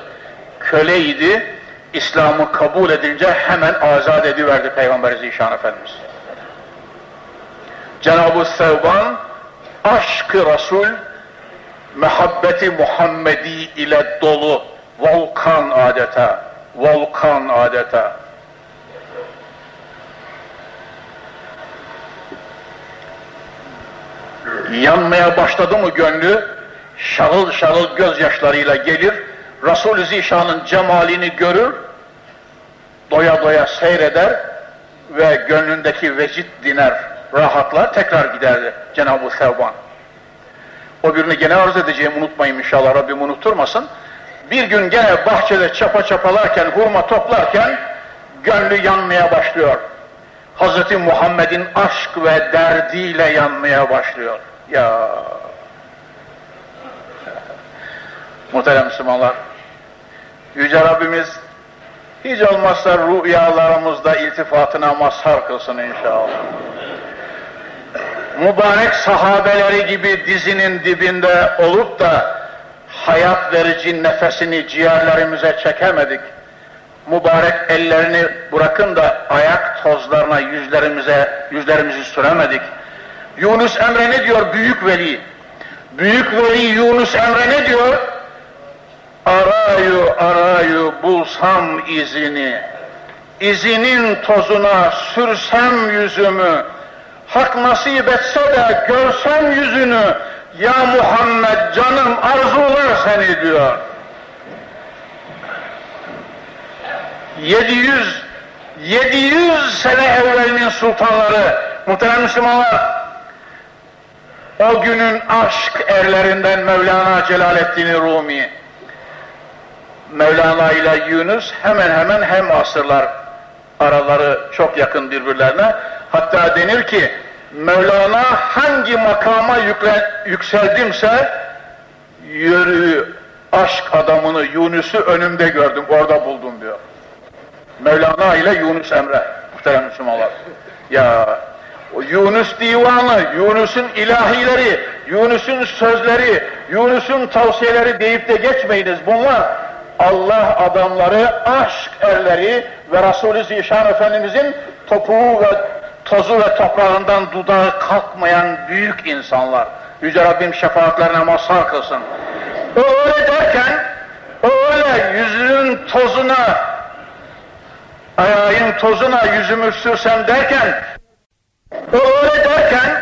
Speaker 1: köleydi. İslam'ı kabul edince hemen azat ediverdi Peygamber Zişan Efendimiz. Cenab-ı Sevban aşkı Resul mehabbeti Muhammedi ile dolu volkan adeta volkan adeta. Yanmaya başladı mı gönlü şahıl şahıl gözyaşlarıyla gelir Resul-i Zişan'ın cemalini görür doya doya seyreder ve gönlündeki vecit diner rahatla tekrar giderdi Cenab-ı Sevban. O birini gene arz edeceğim unutmayın inşallah Rabbim unutturmasın. Bir gün gene bahçede çapa çapalarken, hurma toplarken gönlü yanmaya başlıyor. Hz. Muhammed'in aşk ve derdiyle yanmaya başlıyor. Ya Muhterem Müslümanlar, Yüce Rabbimiz hiç olmazsa rüyalarımızda iltifatına mazhar kılsın inşallah. Mübarek sahabeleri gibi dizinin dibinde olup da hayat verici nefesini ciğerlerimize çekemedik. Mübarek ellerini bırakın da ayak tozlarına yüzlerimize yüzlerimizi süremedik. Yunus Emre ne diyor büyük veli? Büyük veli Yunus Emre ne diyor? Arayu arayu bulsam izini, izinin tozuna sürsem yüzümü, hak nasip etse de görsem yüzünü, ya Muhammed canım arzular seni diyor. 700 700 sene evvelinin sultanları, muhterem Müslümanlar, o günün aşk erlerinden Mevlana Celaleddin Rumi, Mevlana ile Yunus hemen hemen hem asırlar araları çok yakın birbirlerine. Hatta denir ki Mevlana hangi makama yükle, yükseldimse yürü aşk adamını Yunus'u önümde gördüm orada buldum diyor. Mevlana ile Yunus Emre muhterem Müslümanlar. Ya Yunus divanı, Yunus'un ilahileri, Yunus'un sözleri, Yunus'un tavsiyeleri deyip de geçmeyiniz. Bunlar Allah adamları, aşk erleri ve Resulü Zişan Efendimizin topuğu ve tozu ve toprağından dudağı kalkmayan büyük insanlar. Yüce Rabbim şefaatlerine mazhar kılsın. O öyle derken, o öyle yüzünün tozuna, ayağın tozuna yüzümü sürsem derken, o öyle derken,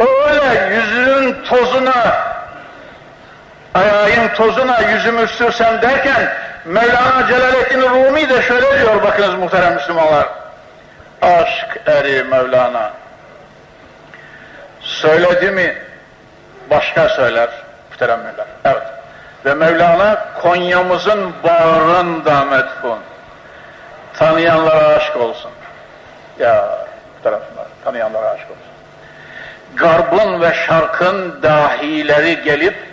Speaker 1: o öyle yüzünün tozuna, ayağın tozuna yüzümü sürsem derken Mevlana Celaleddin Rumi de şöyle diyor bakınız muhterem Müslümanlar. Aşk eri Mevlana. Söyledi mi başka söyler muhteremler. Evet. Ve Mevlana Konya'mızın bağrında metfun. Tanıyanlara aşk olsun. Ya muhteremler, tanıyanlara aşk olsun. Garbın ve şarkın dahileri gelip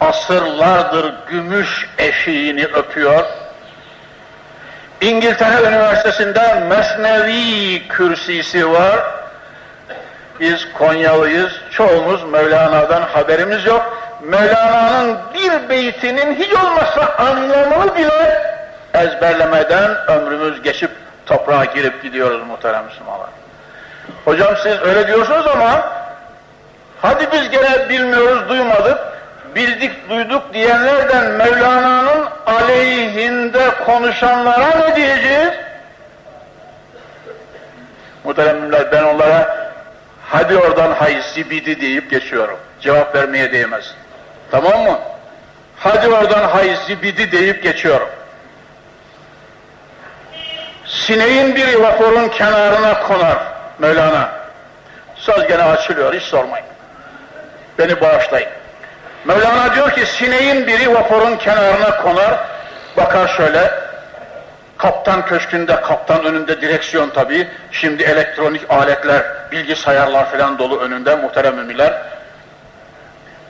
Speaker 1: asırlardır gümüş eşiğini öpüyor. İngiltere Üniversitesi'nde Mesnevi kürsisi var. Biz Konyalıyız, çoğumuz Mevlana'dan haberimiz yok. Mevlana'nın bir beytinin hiç olmazsa anlamını bile ezberlemeden ömrümüz geçip toprağa girip gidiyoruz muhterem Müslümanlar. Hocam siz öyle diyorsunuz ama hadi biz gene bilmiyoruz, duymadık bildik duyduk diyenlerden Mevlana'nın aleyhinde konuşanlara ne diyeceğiz? Muhteremler ben onlara hadi oradan hay zibidi deyip geçiyorum. Cevap vermeye değmez. Tamam mı? Hadi oradan hay zibidi deyip geçiyorum. Sineğin biri vapurun kenarına konar Mevlana. Söz gene açılıyor hiç sormayın. Beni bağışlayın. Mevlana diyor ki sineğin biri vapurun kenarına konar, bakar şöyle, kaptan köşkünde, kaptan önünde direksiyon tabii, şimdi elektronik aletler, bilgisayarlar falan dolu önünde muhterem müminler.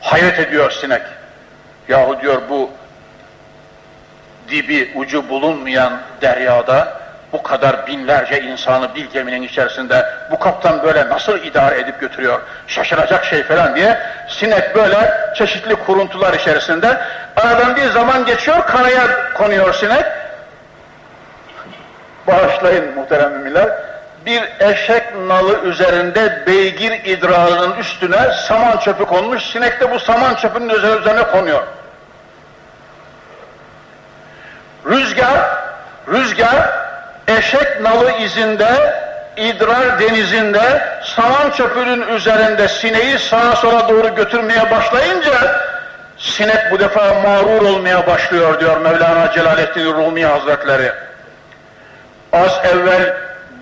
Speaker 1: Hayret ediyor sinek. Yahu diyor bu dibi ucu bulunmayan deryada bu kadar binlerce insanı bir geminin içerisinde bu kaptan böyle nasıl idare edip götürüyor, şaşıracak şey falan diye sinek böyle çeşitli kuruntular içerisinde aradan bir zaman geçiyor, karaya konuyor sinek. Bağışlayın muhterem müminler, bir eşek nalı üzerinde beygir idrarının üstüne saman çöpü konmuş, sinek de bu saman çöpünün üzerine konuyor. Rüzgar, rüzgar eşek nalı izinde, idrar denizinde, saman çöpünün üzerinde sineği sağa sola doğru götürmeye başlayınca, sinek bu defa mağrur olmaya başlıyor diyor Mevlana Celaleddin Rumi Hazretleri. Az evvel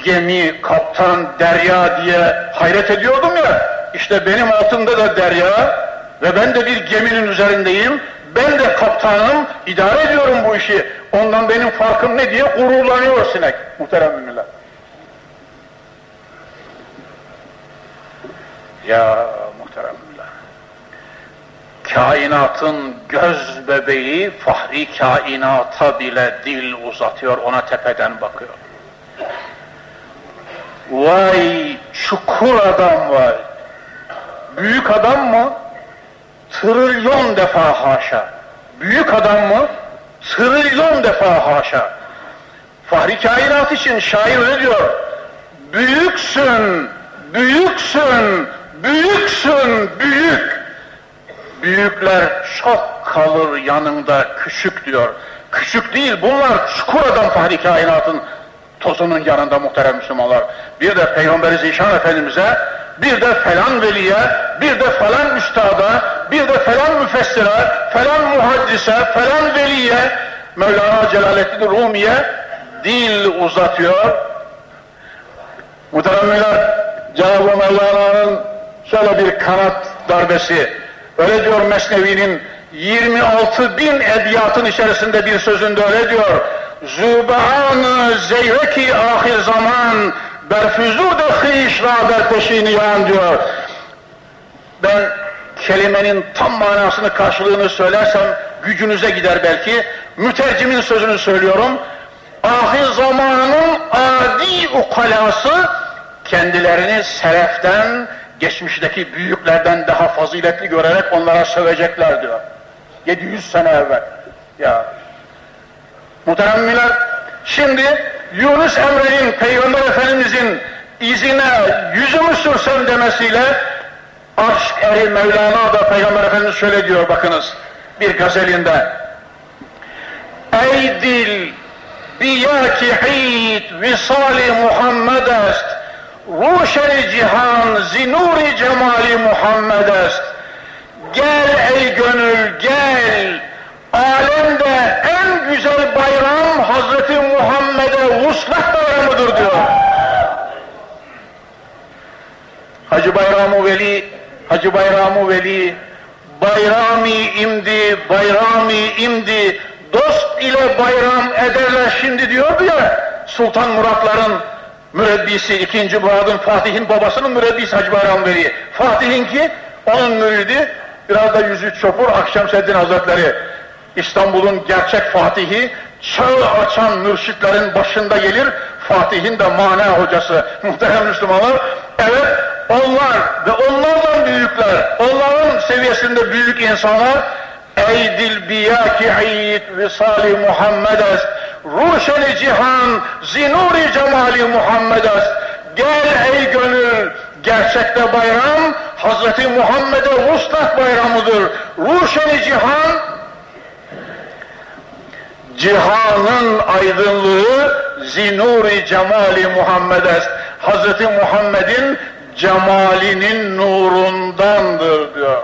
Speaker 1: gemi, kaptan, derya diye hayret ediyordum ya, işte benim altımda da derya, Ve ben de bir geminin üzerindeyim. Ben de kaptanım, idare ediyorum bu işi. Ondan benim farkım ne diye gururlanıyor sinek muhterem müminler. Ya muhterem müminler. Kainatın göz bebeği fahri kainata bile dil uzatıyor, ona tepeden bakıyor. Vay çukur adam vay. Büyük adam mı? Trilyon defa haşa. Büyük adam mı? Trilyon defa haşa. Fahri kainat için şair öyle diyor. Büyüksün, büyüksün, büyüksün, büyük. Büyükler çok kalır yanında küçük diyor. Küçük değil bunlar çukur adam fahri kainatın tozunun yanında muhterem Müslümanlar. Bir de Peygamberi Zişan Efendimiz'e, bir de falan veliye, bir de falan üstada, bir de falan müfessire, falan muhaddise, falan veliye, Mevlana Celaleddin Rumi'ye dil uzatıyor. Muhteremler, Cenab-ı Mevlana'nın şöyle bir kanat darbesi, öyle diyor Mesnevi'nin 26 bin ediyatın içerisinde bir sözünde öyle diyor. Zübhan zeyreki ahir zaman berfüzud hiş raber peşiniyan diyor. Ben kelimenin tam manasını karşılığını söylersem gücünüze gider belki. Mütercimin sözünü söylüyorum. Ahir zamanın adi ukalası kendilerini seleften, geçmişteki büyüklerden daha faziletli görerek onlara sövecekler diyor. 700 sene evvel. Ya Muhteremmiler, şimdi Yunus Emre'nin, Peygamber Efendimizin izine yüzümü sürsem demesiyle aşk eri Mevlana da Peygamber Efendimiz şöyle diyor bakınız bir gazelinde. Ey dil biyaki hit visali Muhammed est ruşeri cihan zinuri cemali Muhammed est gel ey gönül gel alemde en güzel bayram Hazreti Muhammed'e vuslat bayramıdır diyor. Hacı Bayramı Veli, Hacı Bayramı Veli, bayrami imdi, bayrami imdi, dost ile bayram ederler şimdi diyordu ya, Sultan Muratların mürebbisi, ikinci Murad'ın, Fatih'in babasının mürebbisi Hacı Bayram Veli. Fatih'in ki onun müridi, biraz da yüzü çopur Akşemseddin Hazretleri. İstanbul'un gerçek Fatihi, çağ açan mürşitlerin başında gelir, Fatih'in de mana hocası. Muhterem Müslümanlar, evet onlar ve onlardan büyükler, onların seviyesinde büyük insanlar, ey dil biyaki ayit visali Muhammedes, ruşeli cihan, zinuri cemali Muhammedes, gel ey gönül, gerçekte bayram, Hazreti Muhammed'e vuslat bayramıdır. Ruşeli cihan, cihanın aydınlığı zinuri cemali Muhammed. Hazreti Muhammed'in cemalinin nurundandır diyor.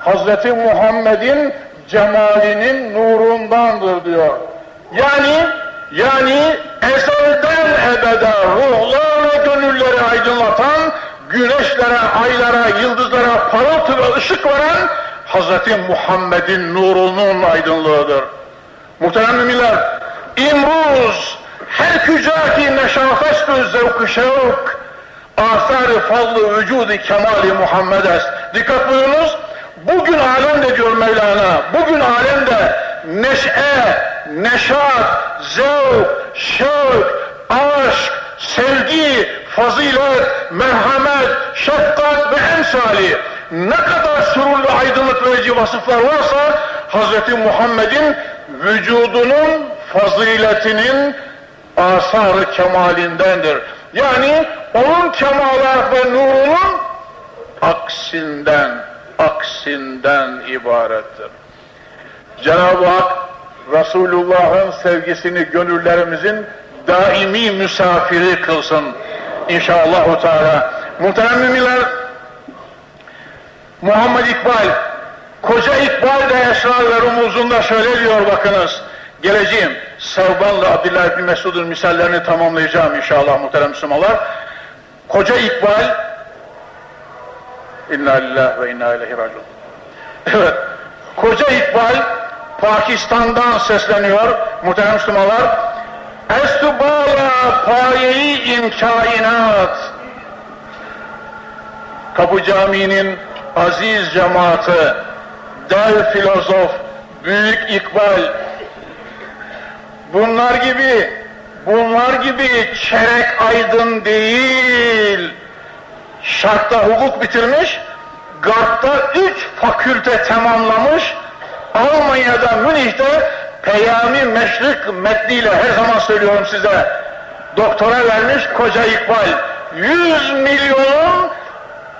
Speaker 1: Hazreti Muhammed'in cemalinin nurundandır diyor. Yani yani ezelden ebede ruhlar ve gönülleri aydınlatan, güneşlere, aylara, yıldızlara parıltı ve ışık veren Hazreti Muhammed'in nurunun aydınlığıdır. Muhterem müminler, İmruz her kücaki neşafestü zevk-ı şevk asar-ı fadlı vücudu kemali Muhammed est. Dikkat buyurunuz, bugün alemde diyor Mevlana, bugün alemde neşe, neşat, zevk, şevk, aşk, sevgi, fazilet, merhamet, şefkat ve emsali ne kadar sururlu aydınlık verici vasıflar varsa Hz. Muhammed'in vücudunun faziletinin asarı kemalindendir. Yani onun kemalat ve nurunun aksinden, aksinden ibarettir. Cenab-ı Hak Resulullah'ın sevgisini gönüllerimizin daimi misafiri kılsın. İnşallah Teala. Muhterem Muhammed İkbal, koca İkbal de Esrar ve şöyle diyor bakınız. Geleceğim, Sevban'la Abdullah bin Mesud'un misallerini tamamlayacağım inşallah muhterem Müslümanlar. Koca İkbal, İnna lillahi ve inna ileyhi raciun. Evet, koca İkbal Pakistan'dan sesleniyor muhterem Müslümanlar. Estubala payeyi in kainat. Kapı Camii'nin aziz cemaati, dev filozof, büyük İkbal, bunlar gibi, bunlar gibi çerek aydın değil, şartta hukuk bitirmiş, Garp'ta üç fakülte tamamlamış, Almanya'da, Münih'te Peyami Meşrik metniyle her zaman söylüyorum size, doktora vermiş koca İkbal, 100 milyonun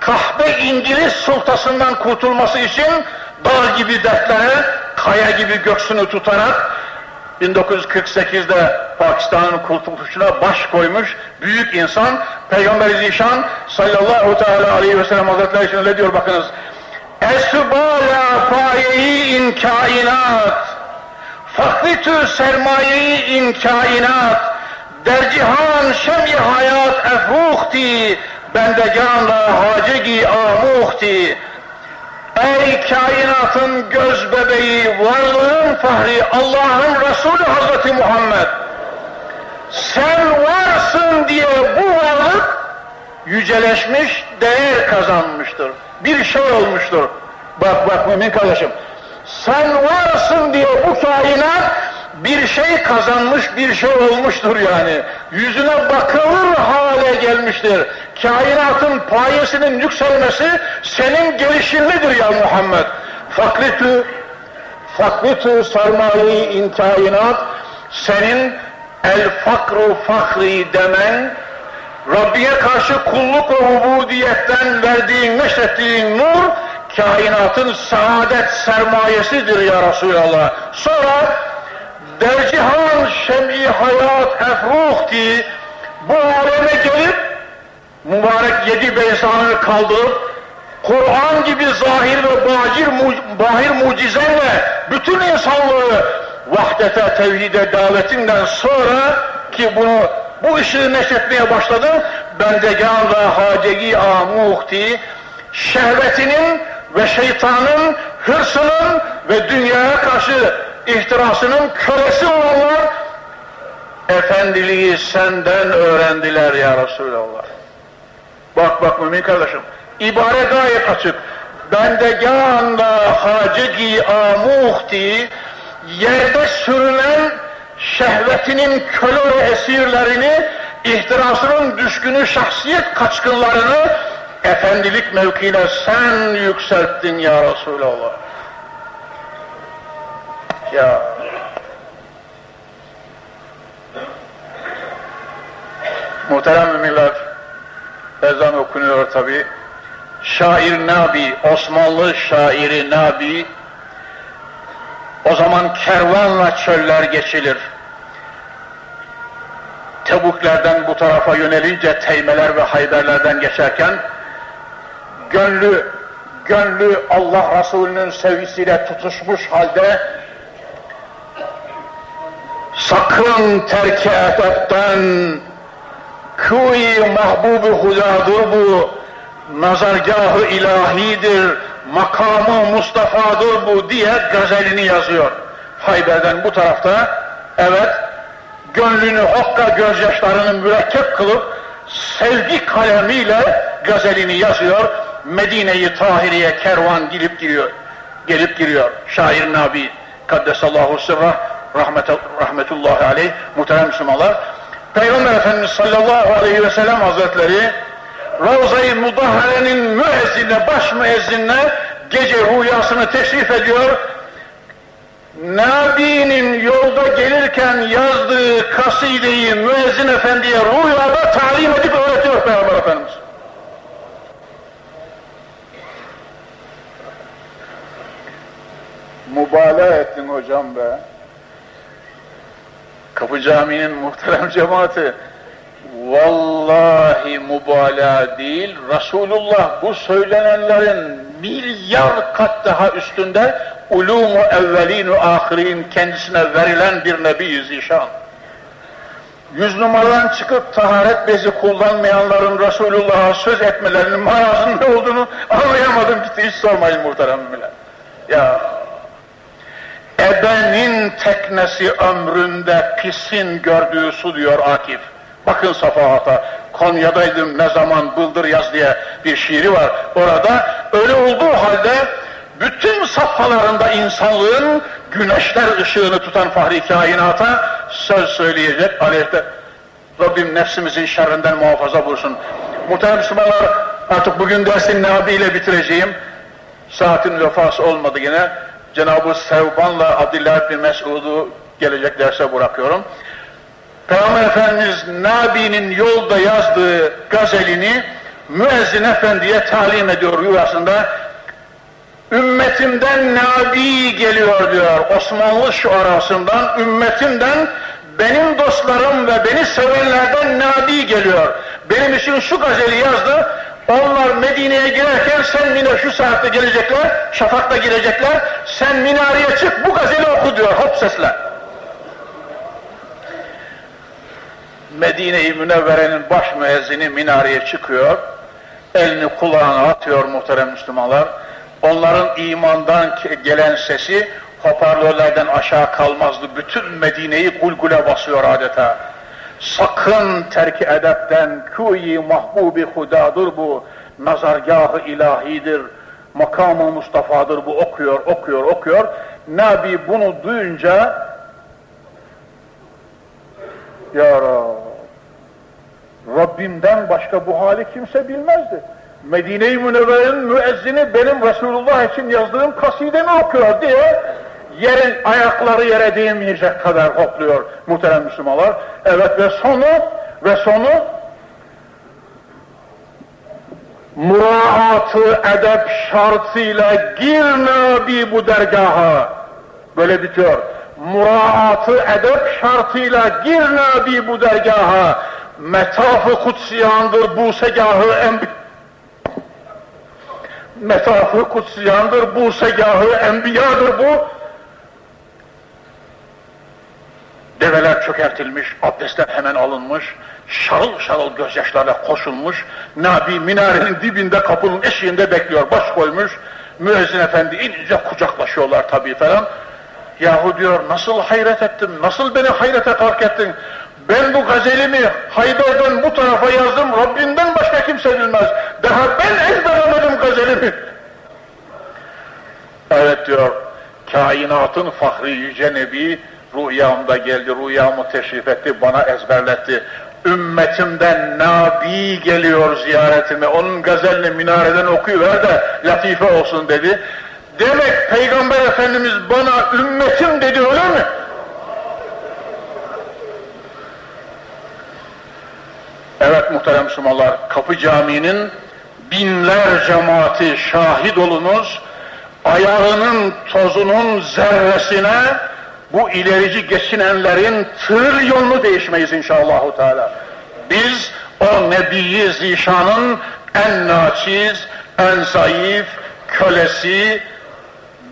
Speaker 1: kahpe İngiliz sultasından kurtulması için dağ gibi dertlere, kaya gibi göksünü tutarak 1948'de Pakistan'ın kurtuluşuna baş koymuş büyük insan Peygamber-i Zişan sallallahu teala aleyhi ve sellem hazretleri için öyle diyor bakınız. Esbala payeyi in kainat fakritü sermayeyi in kainat dercihan şem hayat efruhti bendeganla hacegi amuhti Ey kainatın göz bebeği, varlığın fahri, Allah'ın Resulü Hazreti Muhammed. Sen varsın diye bu varlık yüceleşmiş, değer kazanmıştır. Bir şey olmuştur. Bak bak mümin kardeşim. Sen varsın diye bu kainat bir şey kazanmış, bir şey olmuştur yani. Yüzüne bakılır hale gelmiştir. Kainatın payesinin yükselmesi senin gelişinlidir ya Muhammed. Fakritü, fakritü sermayi in kainat, senin el fakru fakri demen, Rabbine karşı kulluk ve ubudiyetten verdiğin, neşrettiğin nur, kainatın saadet sermayesidir ya Resulallah. Sonra dercihan şem'i hayat efruhti bu aleme gelip mübarek yedi beysanını kaldırıp Kur'an gibi zahir ve bahir, bahir mucizenle bütün insanlığı vahdete, tevhide davetinden sonra ki bunu bu ışığı neşretmeye başladı. Bendegan ve hacegi amuhti şehvetinin ve şeytanın hırsının ve dünyaya karşı ihtirasının kölesi olanlar efendiliği senden öğrendiler ya Resulallah. Bak bak mümin kardeşim. İbare gayet açık. Bendegânla hacegi amuhti yerde sürülen şehvetinin köle ve esirlerini, ihtirasının düşkünü şahsiyet kaçkınlarını efendilik mevkine sen yükselttin ya Resulallah. Ya Muhterem müminler, ezan okunuyor tabi. Şair Nabi, Osmanlı şairi Nabi, o zaman kervanla çöller geçilir. Tebuklerden bu tarafa yönelince teymeler ve hayberlerden geçerken, gönlü, gönlü Allah Resulü'nün sevgisiyle tutuşmuş halde, sakın terk edepten, Kuy mahbubu hudadır bu, nazargahı ilahidir, makamı Mustafa'dır bu diye gazelini yazıyor. Hayber'den bu tarafta, evet, gönlünü hokka gözyaşlarını mürekkep kılıp, sevgi kalemiyle gazelini yazıyor. Medine-i Tahiriye kervan gelip giriyor. Gelip giriyor. Şair Nabi Kaddesallahu sırrah rahmetullahi aleyh muhterem Müslümanlar Peygamber Efendimiz sallallahu aleyhi ve sellem hazretleri Ravza-i Mudahhare'nin müezzinle, baş müezzinle gece rüyasını teşrif ediyor. Nabi'nin yolda gelirken yazdığı kasideyi müezzin efendiye rüyada talim edip öğretiyor Peygamber Efendimiz. Mübalağa ettin hocam be. Kapı Camii'nin muhterem cemaati vallahi mübalağa değil Resulullah bu söylenenlerin milyar kat daha üstünde ulumu evvelin ve ahirin kendisine verilen bir nebi zişan. yüz numaradan çıkıp taharet bezi kullanmayanların Resulullah'a söz etmelerinin manasının ne olduğunu anlayamadım gitti. Hiç sormayın muhterem bile. Ya ebenin teknesi ömründe pisin gördüğü su diyor Akif. Bakın safahata. Konya'daydım ne zaman bıldır yaz diye bir şiiri var. Orada öyle olduğu halde bütün safhalarında insanlığın güneşler ışığını tutan fahri kainata söz söyleyecek aleyhte. Rabbim nefsimizin şerrinden muhafaza bulsun. Muhterem Müslümanlar artık bugün dersin Nabi ile bitireceğim. Saatin vefası olmadı yine. Cenab-ı Sevban'la Abdullah bin Mesud'u gelecek derse bırakıyorum. Peygamber Efendimiz Nabi'nin yolda yazdığı gazelini müezzin efendiye talim ediyor yuvasında. Ümmetimden Nabi geliyor diyor Osmanlı şu arasından ümmetimden benim dostlarım ve beni sevenlerden Nabi geliyor. Benim için şu gazeli yazdı. Onlar Medine'ye girerken sen mine şu saatte gelecekler, şafakta girecekler. Sen minareye çık bu gazeli oku diyor hop sesle. Medine-i Münevvere'nin baş müezzini minareye çıkıyor. Elini kulağına atıyor muhterem Müslümanlar. Onların imandan gelen sesi hoparlörlerden aşağı kalmazdı. Bütün Medine'yi gulgule basıyor adeta. Sakın terki edepten kuyi mahbubi hudadır bu. Nazargahı ilahidir. Makamı Mustafa'dır bu okuyor, okuyor, okuyor. Nabi bunu duyunca Ya Rab, Rabbimden başka bu hali kimse bilmezdi. Medine-i Münevvere'nin müezzini benim Resulullah için yazdığım kasidemi okuyor diye yerin ayakları yere değmeyecek kadar hopluyor muhterem Müslümanlar. Evet ve sonu ve sonu muraatı edep şartıyla gir nabi bu dergaha. Böyle bitiyor. Muraatı edep şartıyla gir nabi bu dergaha. Metafı kutsiyandır bu segahı enbi metafı kutsiyandır bu segahı enbiyadır bu Develer çökertilmiş, abdestler hemen alınmış, şarıl şarıl gözyaşlarla koşulmuş, Nabi minarenin dibinde kapının eşiğinde bekliyor, baş koymuş, müezzin efendi inince kucaklaşıyorlar tabii falan. Yahu diyor, nasıl hayret ettim, nasıl beni hayrete kalk ettin? Ben bu gazelimi Hayber'den bu tarafa yazdım, Rabbimden başka kimse bilmez. Daha ben ezberlemedim gazelimi. Evet diyor, kainatın fahri yüce nebi, Rüyamda geldi, rüyamı teşrif etti, bana ezberletti. Ümmetimden Nabi geliyor ziyaretime, onun gazelini minareden okuyuver de latife olsun dedi. Demek Peygamber Efendimiz bana ümmetim dedi öyle mi? Evet muhterem Müslümanlar, Kapı Camii'nin binler cemaati şahit olunuz, ayağının tozunun zerresine bu ilerici geçinenlerin trilyonlu değişmeyiz inşallah. Teala. Biz o Nebi Zişan'ın en naçiz, en zayıf, kölesi,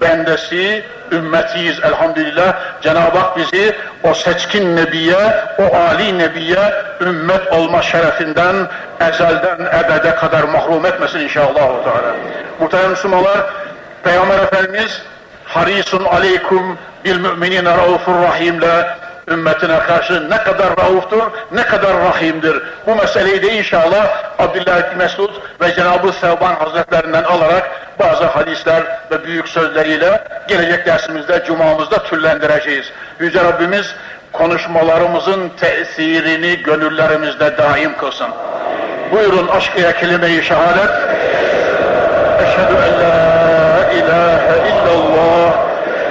Speaker 1: bendesi, ümmetiyiz elhamdülillah. Cenab-ı Hak bizi o seçkin Nebiye, o Ali Nebiye ümmet olma şerefinden ezelden ebede kadar mahrum etmesin inşallah. Muhterem Müslümanlar, Peygamber Efendimiz harisun aleykum bil müminine raufur rahimle ümmetine karşı ne kadar rauftur, ne kadar rahimdir. Bu meseleyi de inşallah Abdullah Mesud ve Cenab-ı Sevban Hazretlerinden alarak bazı hadisler ve büyük sözleriyle gelecek dersimizde, cumamızda türlendireceğiz. Yüce Rabbimiz konuşmalarımızın tesirini gönüllerimizde daim kılsın. Buyurun aşkıya kelime-i şehadet. Eşhedü en la ilahe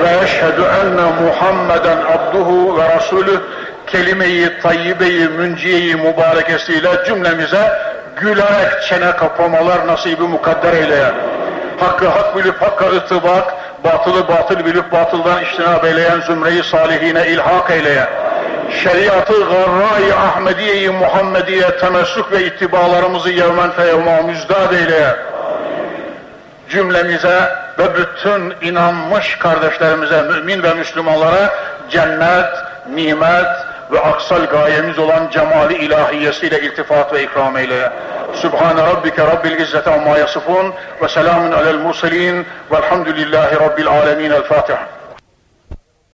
Speaker 1: ve eşhedü enne Muhammeden abduhu ve rasulü kelime-i tayyibe-i münciye-i mübarekesiyle cümlemize gülerek çene kapamalar nasibi mukadder eyleye. Hakkı hak bilip hakka ıtibak, batılı batıl bilip batıldan iştinab eyleyen zümreyi salihine ilhak eyleye. Şeriatı garra-i Ahmediye-i Muhammediye temessük ve ittibalarımızı yevmen feyevma müzdad eyleye. Cümlemize ve bütün inanmış kardeşlerimize, mümin ve Müslümanlara cennet, nimet, ve aksal gayemiz olan cemali ilahiyesiyle iltifat ve ikram eyle. Sübhane Rabbike Rabbil İzzeti amma yasifun ve selamun alel murselin velhamdülillahi Rabbil alemin. El Fatiha.